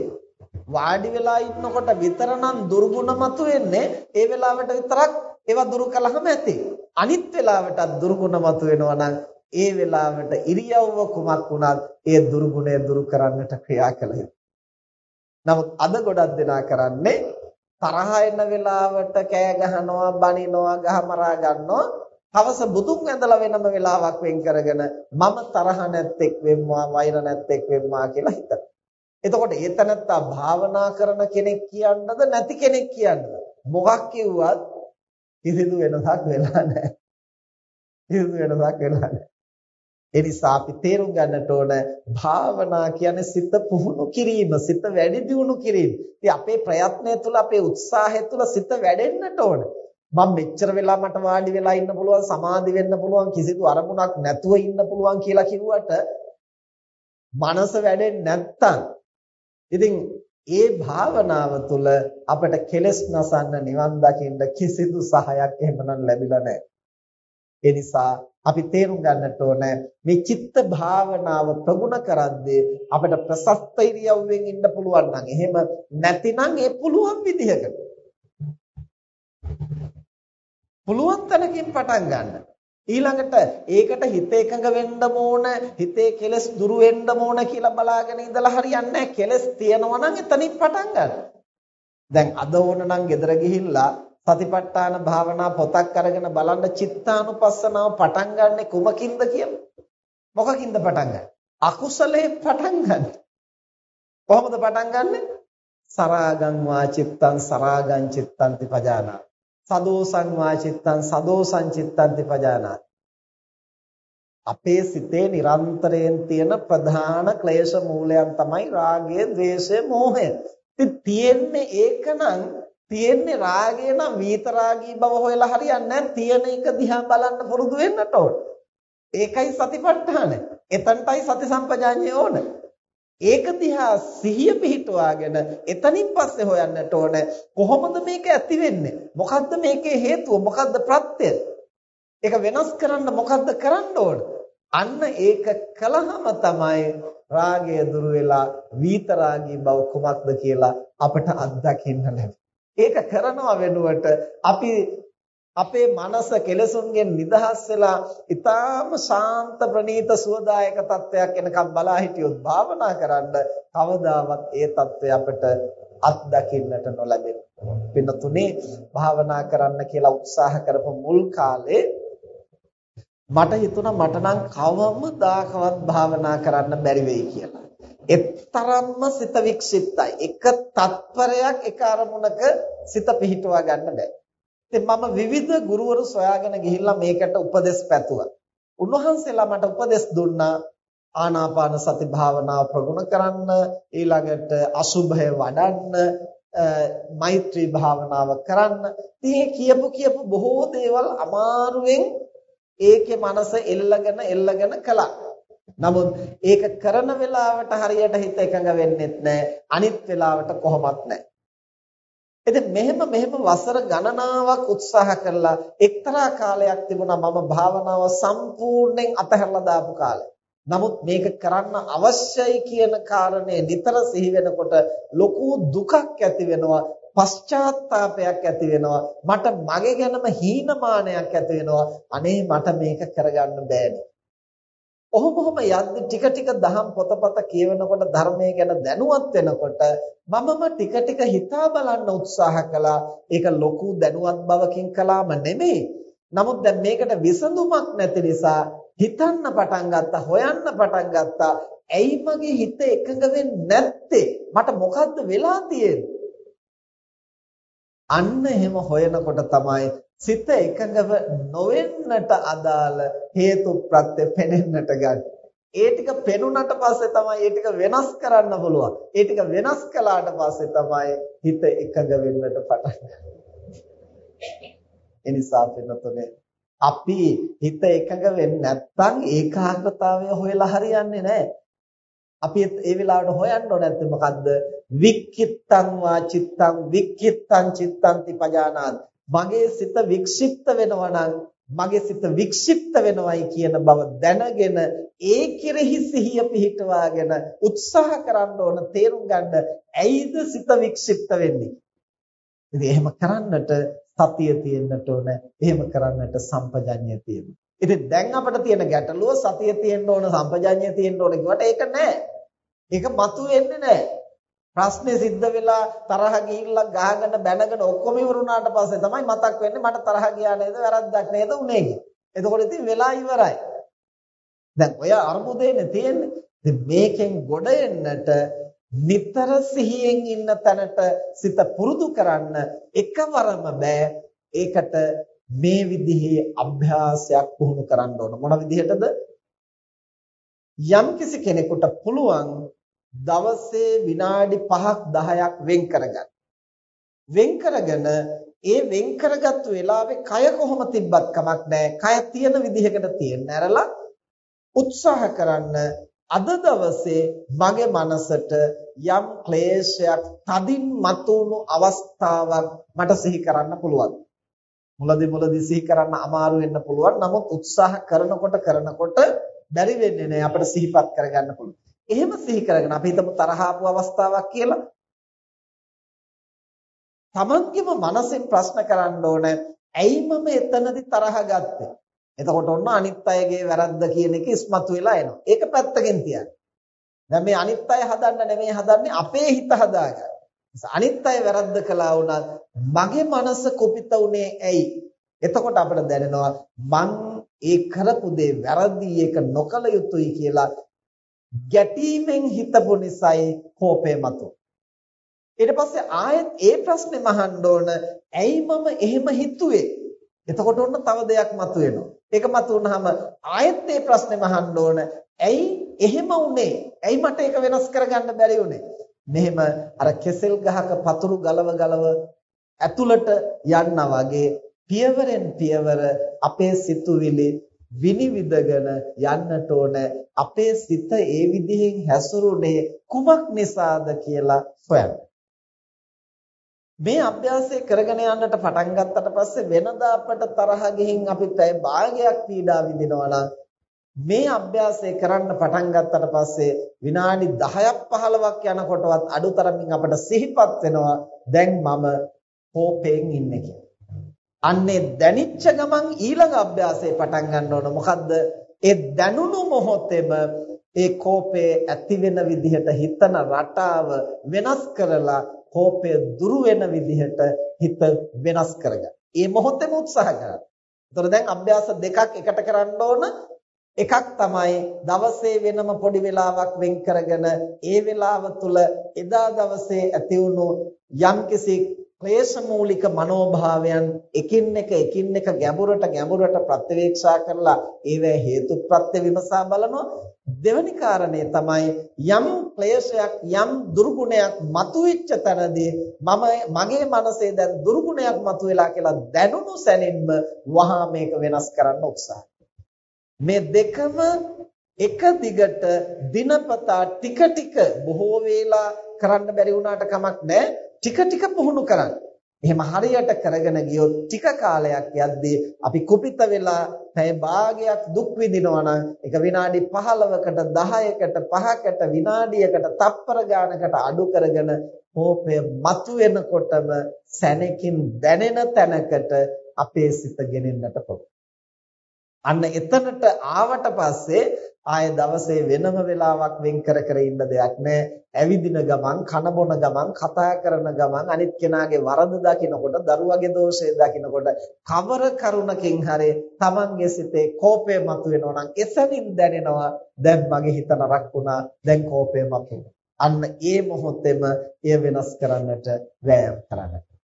Speaker 1: වාඩි වෙලා ඉන්නකොට විතරනම් දුරුගුණ මතුවෙන්නේ ඒ වෙලාවට විතරක් ඒවා දුරු කළාම ඇති. අනිත් වෙලාවටත් දුරුගුණ මතුවෙනවා නම් ඒ වෙලාවට ඉරියව්ව කුමක් වුණත් ඒ දුරුගුණය දුරු කරන්නට ක්‍රියා කළ යුතුයි. නමුත් අද ගොඩක් දෙනා කරන්නේ තරහ එන වෙලාවට කෑ ගහනවා, බනිනවා, ගහමරා ගන්නවා. හවස බුදුන් ඇඳලා වෙනම වෙලාවක් වෙන් කරගෙන මම තරහ නැත්තේක් වෙම්වා, වෛර නැත්තේක් වෙම්වා කියලා හිතනවා. එතකොට ඒ තනත්තා භාවනා කරන කෙනෙක් කියන්නද නැති කෙනෙක් කියන්නද? මොකක් කිව්වත් කිසිදු වෙනසක් වෙලා නැහැ. කිසිදු වෙනසක් වෙලා නැහැ. ඒ නිසා අපි තේරුම් ගන්නට ඕන භාවනා කියන්නේ සිත පුහුණු කිරීම, සිත වැඩි දියුණු කිරීම. ඉතින් අපේ ප්‍රයත්නය තුළ අපේ උත්සාහය තුළ සිත වැඩෙන්නට ඕන. මම මෙච්චර වෙලා මට වාඩි වෙලා ඉන්න පුළුවන්, සමාධි වෙන්න පුළුවන්, කිසිදු අරමුණක් නැතුව ඉන්න පුළුවන් කියලා කිව්වට මනස වැඩෙන්නේ නැත්තම් ඉතින් ඒ භාවනාව තුළ අපට කෙලස් නසන්න නිවන් දකින්න කිසිදු සහයක් එහෙමනම් ලැබිලා නැහැ. ඒ නිසා අපි තේරුම් ගන්නට ඕන මේ චිත්ත භාවනාව ප්‍රගුණ කරද්දී අපිට ප්‍රසස්ත ඉරියව්වෙන් ඉන්න පුළුවන් නම් එහෙම නැතිනම් ඒ පුළුවන් විදිහකට පුළුවන් තැනකින් පටන් ගන්න. ඊළඟට ඒකට හිත එකඟ වෙන්න ඕන හිතේ කෙලස් දුරු වෙන්න ඕන කියලා බලාගෙන ඉඳලා හරියන්නේ නැහැ. කෙලස් තියෙනවා නම් එතනින් පටන් ගන්න. දැන් අද ඕන නම් ගෙදර ගිහිල්ලා සතිපට්ඨාන භාවනා පොතක් අරගෙන බලන්න චිත්තානුපස්සනාව පටන් ගන්නෙ කුමකින්ද කියලා. මොකකින්ද පටන් ගන්නේ? අකුසලේ පටන් ගන්න. කොහොමද පටන් ගන්නෙ? සරාගං වා චිත්තං සරාගං චිත්තං තිපජානා. සදෝසං වා චිත්තං සදෝසං චිත්තං තිපජානා. අපේ සිතේ නිරන්තරයෙන් තියෙන ප්‍රධාන ක්ලේශ මූලයන් තමයි රාගය, ద్వේෂය, මෝහය. ඉතින් තියෙන්නේ ඒකනම් තියෙන්නේ රාගය නම් විතරාගී බව හොයලා හරියන්නේ නැහැ. තියෙන එක දිහා බලන්න පුරුදු වෙන්නට ඕන. ඒකයි සතිපට්ඨාන. එතනටයි සති සම්පජාඤ්ඤය ඕන. ඒක දිහා සිහිය පිහිටුවාගෙන එතනින් පස්සේ හොයන්නට ඕන කොහොමද මේක ඇති වෙන්නේ? මොකද්ද මේකේ හේතුව? මොකද්ද ප්‍රත්‍යය? ඒක වෙනස් කරන්න මොකද්ද කරන්න ඕන? අන්න ඒක කළාම තමයි රාගය දුර වෙලා විතරාගී බව කුමක්ද කියලා අපට අත්දකින්න ලැබෙන්නේ. ඒක කරනව වෙනුවට අපි අපේ මනස කෙලසුන්ගෙන් නිදහස් වෙලා ඊටාම ශාන්ත ප්‍රණීත සුවදායක තත්වයක් එනකම් බලා හිටියොත් භාවනා කරන්න කවදාවත් ඒ தත්වය අපිට අත්දකින්නට නොලැබෙන. වෙන තුනේ භාවනා කරන්න කියලා උත්සාහ කරපු මුල් කාලේ මට හිතුණා මට නම් කවමදාකවත් භාවනා කරන්න බැරි වෙයි කියලා. එතරම්ම සිත වික්ෂිප්තයි. එක තත්පරයක් එක අරමුණක සිත පිහිටුවා ගන්න බෑ. ඉතින් මම විවිධ ගුරුවරු සොයාගෙන ගිහිල්ලා මේකට උපදෙස් පැතුවා. උන්වහන්සේලා මට උපදෙස් දුන්නා ආනාපාන සති භාවනාව ප්‍රගුණ කරන්න, ඊළඟට අසුභය වඩන්න, මෛත්‍රී භාවනාව කරන්න. ඉතින් කියපු කියපු බොහෝ දේවල් අමාරුවෙන් ඒකේ මනස එල්ලගෙන එල්ලගෙන කළා. නමුත් ඒක කරන වෙලාවට හරියට හිත එකඟ වෙන්නෙත් නැහැ. අනිත් වෙලාවට කොහොමත් නැහැ. ඉතින් මෙහෙම මෙහෙම වසර ගණනාවක් උත්සාහ කරලා එක්තරා කාලයක් තිබුණා මම භාවනාව සම්පූර්ණයෙන් අතහැරලා දාපු කාලය. නමුත් මේක කරන්න අවශ්‍යයි කියන කාරණේ නිතර සිහි වෙනකොට ලොකු දුකක් ඇති වෙනවා පශ්චාත්තාවපයක් ඇති වෙනවා මට මගේ ගැනම හීනමානයක් ඇති වෙනවා අනේ මට මේක කරගන්න බෑනේ ඔහොම ඔහොම යද්දි ටික ටික දහම් පොතපත කියවනකොට ධර්මයේ ගැන දැනුවත් වෙනකොට මමම ටික ටික හිතා බලන්න උත්සාහ කළා. ඒක ලොකු දැනුවත් බවකින් කළාම නෙමෙයි. නමුත් දැන් මේකට විසඳුමක් නැති නිසා හිතන්න පටන් ගත්තා, හොයන්න පටන් ගත්තා. ඇයි මගේ හිත එකඟ වෙන්නේ නැත්තේ? මට මොකද්ද වෙලා තියෙන්නේ? අන්න එහෙම හොයනකොට තමයි සිත එකඟව නොවෙන්නට අදාළ හේතු ප්‍රත්‍ය පෙනෙන්නට ගන්න. ඒ ටික පෙනුනට පස්සේ තමයි ඒ ටික වෙනස් කරන්න පුළුවන්. ඒ ටික වෙනස් කළාට පස්සේ තමයි හිත එකඟ වෙන්නට පටන් ගන්නේ. එනිසා වෙනතොනේ අපි හිත එකඟ වෙන්නේ නැත්නම් ඒකාග්‍රතාවය හොයලා හරියන්නේ නැහැ. අපි ඒ වෙලාවට හොයන්න ඕනේ නැත්නම් මොකද්ද? වික්කිත්තං වා චිත්තං වික්කිත්තං චිත්තං තිපජානාති. මගේ සිත වික්ෂිප්ත වෙනවා නම් මගේ සිත වික්ෂිප්ත වෙනවයි කියන බව දැනගෙන ඒ කෙරෙහි සිහිය පිහිටවාගෙන උත්සාහ කරන්න ඕන තේරුම් ගන්න ඇයිද සිත වික්ෂිප්ත වෙන්නේ ඉතින් එහෙම කරන්නට සතිය තියෙන්නට ඕන එහෙම කරන්නට සම්පජඤ්ඤය තියෙන්න. ඉතින් දැන් අපිට තියෙන ගැටලුව සතිය තියෙන්න ඕන සම්පජඤ්ඤය තියෙන්න ඕන කිව්වට ඒක නෑ. ඒක මතු වෙන්නේ නෑ. ප්‍රශ්නේ සිද්ධ වෙලා තරහ ගිහිල්ලා ගහගෙන බැනගෙන ඔක්කොම ඉවරුණාට පස්සේ තමයි මතක් වෙන්නේ මට තරහ ගියා නේද වැරද්දක් නේද උනේ කියලා. එතකොට ඉතින් වෙලා ඉවරයි. දැන් ඔය අර්බුදේනේ තියෙන්නේ. ඉතින් මේකෙන් ගොඩ එන්නට නිතර සිහියෙන් ඉන්න තැනට සිත පුරුදු කරන්න එකවරම බෑ. ඒකට මේ විදිහේ අභ්‍යාසයක් පුහුණු කරන්න ඕන. මොන විදිහටද? යම්කිසි කෙනෙකුට පුළුවන් දවසේ විනාඩි 5ක් 10ක් වෙන් කරගන්න. වෙන් කරගෙන ඒ වෙන් කරගත්තු වෙලාවේ කය කොහොම තිබ්බත් කමක් නැහැ. කය තියෙන විදිහකට තියෙන්න ඇරලා උත්සාහ කරන්න අද දවසේ මගේ මනසට යම් ක්ලේශයක් තදින් මතුණු අවස්ථාවක් මට සිහි කරන්න පුළුවන්. මුලදී මුලදී සිහි කරන්න අමාරු වෙන්න පුළුවන්. නමුත් උත්සාහ කරනකොට කරනකොට බැරි වෙන්නේ නැහැ අපිට සිහිපත් කරගන්න පුළුවන්. එහෙම සිහි කරගෙන අපි හිතමු තරහ ආපු අවස්ථාවක් කියලා. තමන්ගේම මනසෙන් ප්‍රශ්න කරන්න ඕන ඇයි මම එතනදි තරහ ගත්තේ? එතකොට ඔන්න අනිත් අයගේ වැරද්ද කියන එක ඉස්මතු වෙලා එනවා. ඒක පැත්තකින් තියන්න. දැන් මේ අනිත් අය හදන්න නෙමෙයි හදන්නේ අපේ හිත හදාගන්න. අනිත් අය වැරද්ද කළා වුණත් මගේ මනස කුපිත උනේ ඇයි? එතකොට අපිට දැනෙනවා මං ඒ කරපු දේ වැරදි ඒක නොකළ යුතුයි කියලා ගැටීමෙන් හිතපු නිසායි කෝපය මතුවේ. ඊට පස්සේ ආයෙත් ඒ ප්‍රශ්නේ මහන්න ඕන ඇයි මම එහෙම හිතුවේ? එතකොට ඔන්න තව දෙයක් මතුවෙනවා. ඒක මතුවුනහම ආයෙත් ඒ ප්‍රශ්නේ මහන්න ඕන ඇයි එහෙම වුනේ? ඇයි මට ඒක වෙනස් කරගන්න බැරි වුනේ? මෙහෙම අර කෙසෙල් ගහක පතුරු ගලව ගලව ඇතුළට යන්නා වගේ පියවරෙන් පියවර අපේ සිතුවිලි විනිවිදගෙන යන්නට ඕන අපේ සිත ඒ විදිහෙන් හැසිරුනේ කුමක් නිසාද කියලා හොයන්න. මේ අභ්‍යාසය කරගෙන යන්නට පටන් ගත්තට පස්සේ වෙනදා අපට තරහ ගිහින් අපි පැය භාගයක් පීඩා විඳිනවා නම් මේ අභ්‍යාසය කරන්න පටන් ගත්තට පස්සේ විනාඩි 10ක් 15ක් යනකොටවත් අඩුතරමින් අපට සිහිපත් වෙනවා දැන් මම කෝපයෙන් ඉන්නේ කියලා. අන්නේ දැනිච්ච ගමන් ඊළඟ අභ්‍යාසය පටන් ගන්න ඕන. මොකද්ද? ඒ දැනුණු මොහොතේම ඒ කෝපය ඇති වෙන විදිහට හිතන රටාව වෙනස් කරලා කෝපය දුරු වෙන විදිහට හිත වෙනස් කරගන්න. ඒ මොහොතේම උත්සාහ කරන්න. එතකොට දැන් අභ්‍යාස දෙකක් එකට කරන්න ඕන. එකක් තමයි දවසේ වෙනම පොඩි වෙලාවක් වෙන් කරගෙන ඒ වෙලාව තුල එදා දවසේ ඇති වුණු යම්කිසි ක්ලේශමූලික මනෝභාවයන් එකින් එක එකින් එක ගැඹුරට ගැඹුරට ප්‍රත්‍යවේක්ෂා කරලා ඒවැ හේතුප්‍රත්‍ය විමසා බලනවා දෙවැනි කාරණේ තමයි යම් ක්ලේශයක් යම් දුර්ගුණයක් මතුවෙච්ච තැනදී මම මගේ මනසේ දැන් දුර්ගුණයක් මතුවෙලා කියලා දැනුණු සැනින්ම වහා මේක වෙනස් කරන්න උත්සාහ මේ දෙකම එක දිගට දිනපතා ටික ටික බොහෝ වේලා කරන්න බැරි වුණාට කමක් නැහැ ටික ටික පුහුණු කරන්න. එහෙම හරියට කරගෙන ගියොත් ටික කාලයක් යද්දී අපි කුපිත වෙලා පැය භාගයක් දුක් විඳිනවා නම් ඒක විනාඩි 15කට 10කට 5කට විනාඩියකට තප්පර ගානකට අඩු කරගෙන කෝපය මතුවෙනකොටම සැනකින් දැනෙන තැනකට අපේ සිත ගෙනෙන්නට පුළුවන්. අන්න එතනට ආවට පස්සේ ආය දවසේ වෙනම වෙලාවක් වෙන් කර කර ඉන්න දෙයක් නැහැ. ඇවිදින ගමන්, කන බොන ගමන්, කතා කරන ගමන් අනිත් කෙනාගේ වරද දකිනකොට, දරුවගේ දෝෂය දකිනකොට කවර කරුණකින් හරි Tamange සිතේ කෝපය මතුවෙනවා නම් එසනින් දැනෙනවා දැන් මගේ හිත නරක් වුණා, දැන් කෝපය මතුවෙනවා. අන්න ඒ මොහොතේම එය වෙනස් කරන්නට වෑයම් කරන්න.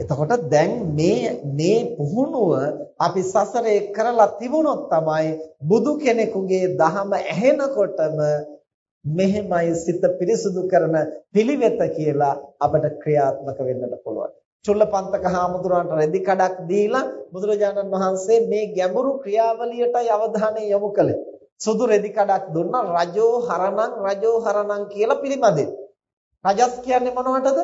Speaker 1: එතකොට දැන් මේ මේ පුහුණුව අපි සසරේ කරලා තිබුණොත් තමයි බුදු කෙනෙකුගේ දහම ඇහෙනකොටම මෙහෙමයි සිත පිරිසුදු කරන පිළිවෙත කියලා අපට ක්‍රියාත්මක වෙන්නට පුළුවන්. චුල්ලපන්තක හාමුදුරන්ට රෙදි කඩක් දීලා බුදුරජාණන් වහන්සේ මේ ගැඹුරු ක්‍රියාවලියටයි අවධානය යොමු කළේ. සුදු රෙදි කඩක් දුන්නා රජෝ හරණං රජෝ හරණං කියලා පිළිමදෙන්. රජස් කියන්නේ මොනවටද?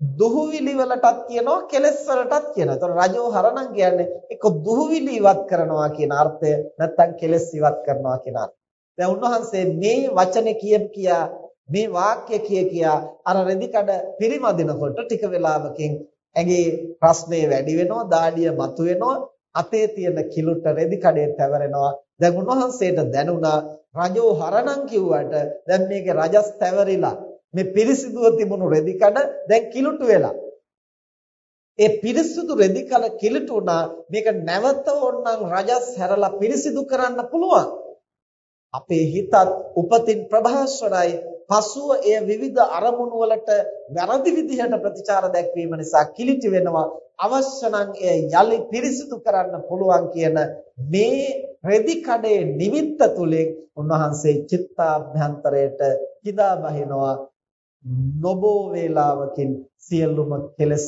Speaker 1: දුහුවිලි වලටත් කියනවා කෙලස් වලටත් කියනවා. ඒතර රජෝ හරණං කියන්නේ එක දුහුවිලි ඉවත් කරනවා කියන අර්ථය නැත්නම් කෙලස් ඉවත් කරනවා කියන අර්ථය. දැන් උන්වහන්සේ මේ වචනේ කියප කියා මේ වාක්‍ය කිය කියා අර රෙදි කඩ පිරිමදිනකොට ටික වෙලාවකින් ඇගේ ප්‍රශ්නේ වැඩි වෙනවා දාඩිය මතුවෙනවා අතේ තියෙන කිලුට රෙදි කඩේ පැවරෙනවා දැන් උන්වහන්සේට දැනුණා රජෝ හරණම් කිව්වට දැන් මේකේ රජස් පැවරිලා මේ පිරිසිදුව තිබුණු රෙදි කඩ දැන් කිලුටු වෙලා. ඒ පිරිසිදු රෙදි කල කිලුටු වුණා. මේක නැවත ඕනනම් රජස් හැරලා පිරිසිදු කරන්න පුළුවන්. අපේ හිතත් උපතින් ප්‍රභාස්වරයි. පසුව එය විවිධ අරමුණු වලට වැරදි විදිහට ප්‍රතිචාර දැක්වීම නිසා කිලිටි වෙනවා. අවශ්‍ය නම් එය යලි පිරිසිදු කරන්න පුළුවන් කියන මේ රෙදි කඩේ නිමිත්ත තුලින් උන්වහන්සේ චිත්තාභ්‍යන්තරයට කිදා බහිනවා. නොබෝ වේලාවකින් සියලුම කෙලස්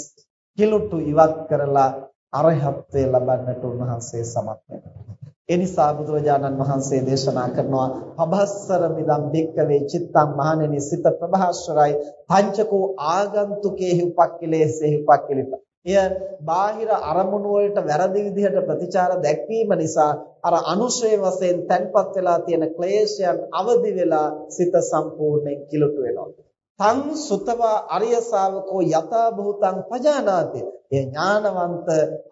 Speaker 1: කිලුටු ඉවත් කරලා අරහත්ත්වය ලබන්නට උන්වහන්සේ සමත් වෙනවා ඒ නිසා බුදුරජාණන් වහන්සේ දේශනා කරනවා පබස්සර මිදම් බික්කවේ චිත්තං මහණෙනි සිත ප්‍රභාස්වරයි පංචකෝ ආගන්තුකේහි උපක්ඛිලේසෙහි උපක්ඛිලිත. එය බාහිර අරමුණු වලට වැරදි විදිහට ප්‍රතිචාර දැක්වීම නිසා අර අනුශය වශයෙන් තැන්පත් වෙලා තියෙන ක්ලේශයන් අවදි වෙලා සිත සම්පූර්ණයෙන් කිලුට වෙනවා. තං සුතවා අරිය ශාවකෝ යථා භූතං පජානාති. ඒ ඥානවන්ත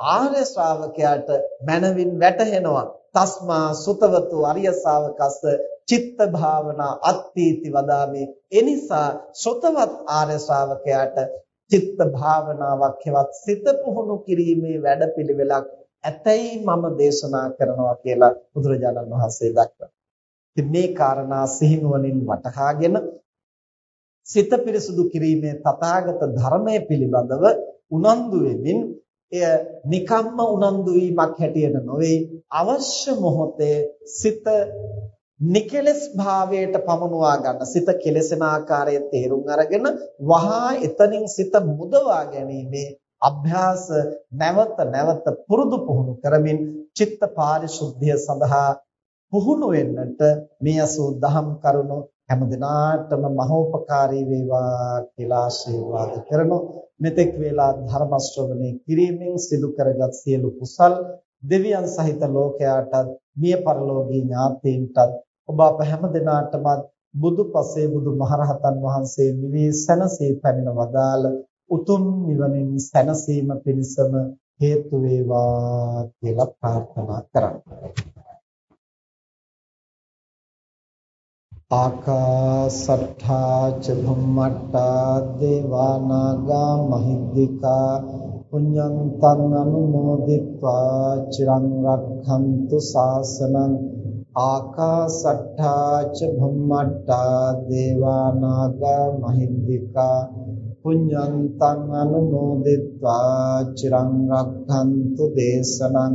Speaker 1: ආර්ය ශ්‍රාවකයාට මනවින් වැටහෙනවා. තස්මා සුතවතු අරිය ශාවකස්ස චිත්ත භාවනා අත්ථීති වදාමේ එනිසා සුතවත් ආර්ය ශ්‍රාවකයාට චිත්ත භාවනාවක් හෙවත් සිත පුහුණු කිරීමේ වැඩපිළිවෙලක් ඇතැයි මම දේශනා කරනවා කියලා බුදුරජාණන් වහන්සේ දක්වනවා. ඉතින් මේ කාරණා සිහිනුවණින් වටහාගෙන සිත පිරිසුදු කිරීමේ තථාගත ධර්මයේ පිළිබඳව උනන්දු වෙමින් එය නිකම්ම උනන්දු වීමක් හැටියට නොවේ. අවශ්‍ය මොහොතේ සිත නිකලස් භාවයට පමුණවා ගන්න සිත කෙලසෙන ආකාරය තේරුම් අරගෙන වහා එතනින් සිත මුදවා ගැනීමේ අභ්‍යාස නැවත නැවත පුරුදු පුහුණු කරමින් චිත්ත පාරිශුද්ධිය සඳහා පුහුණු වෙන්නට මේ අසූ දහම් කරුණු හැම දිනාටම මහෝපකාරී වේවා කියලා ආශිර්වාද කරනු මෙතෙක් වේලා ධර්ම ශ්‍රවණය කිරීමෙන් සිදු කරගත් සියලු කුසල් දෙවියන් සහිත ලෝකයාටත් මිය පරලෝකීය ඥාතීන්ටත් ඔබ අප හැම දිනාටම බුදු පසේ බුදු මහරහතන් වහන්සේ නිවී සැනසී පැමිණ වදාළ උතුම් නිවනින් සැනසීම පිණිසම හේතු වේවා කියලා ප්‍රාර්ථනා කරන්නේ ආකාසට්ඨා ච භුම්මට්ඨා දේවා නාග මහිද්దికා පුඤ්ඤන්තං අනුමෝදිत्वा චිරං රක්ඛන්තු ශාසනං ආකාසට්ඨා ච භුම්මට්ඨා දේවා නාග මහිද්దికා පුඤ්ඤන්තං අනුමෝදිत्वा චිරං රක්ඛන්තු දේශනං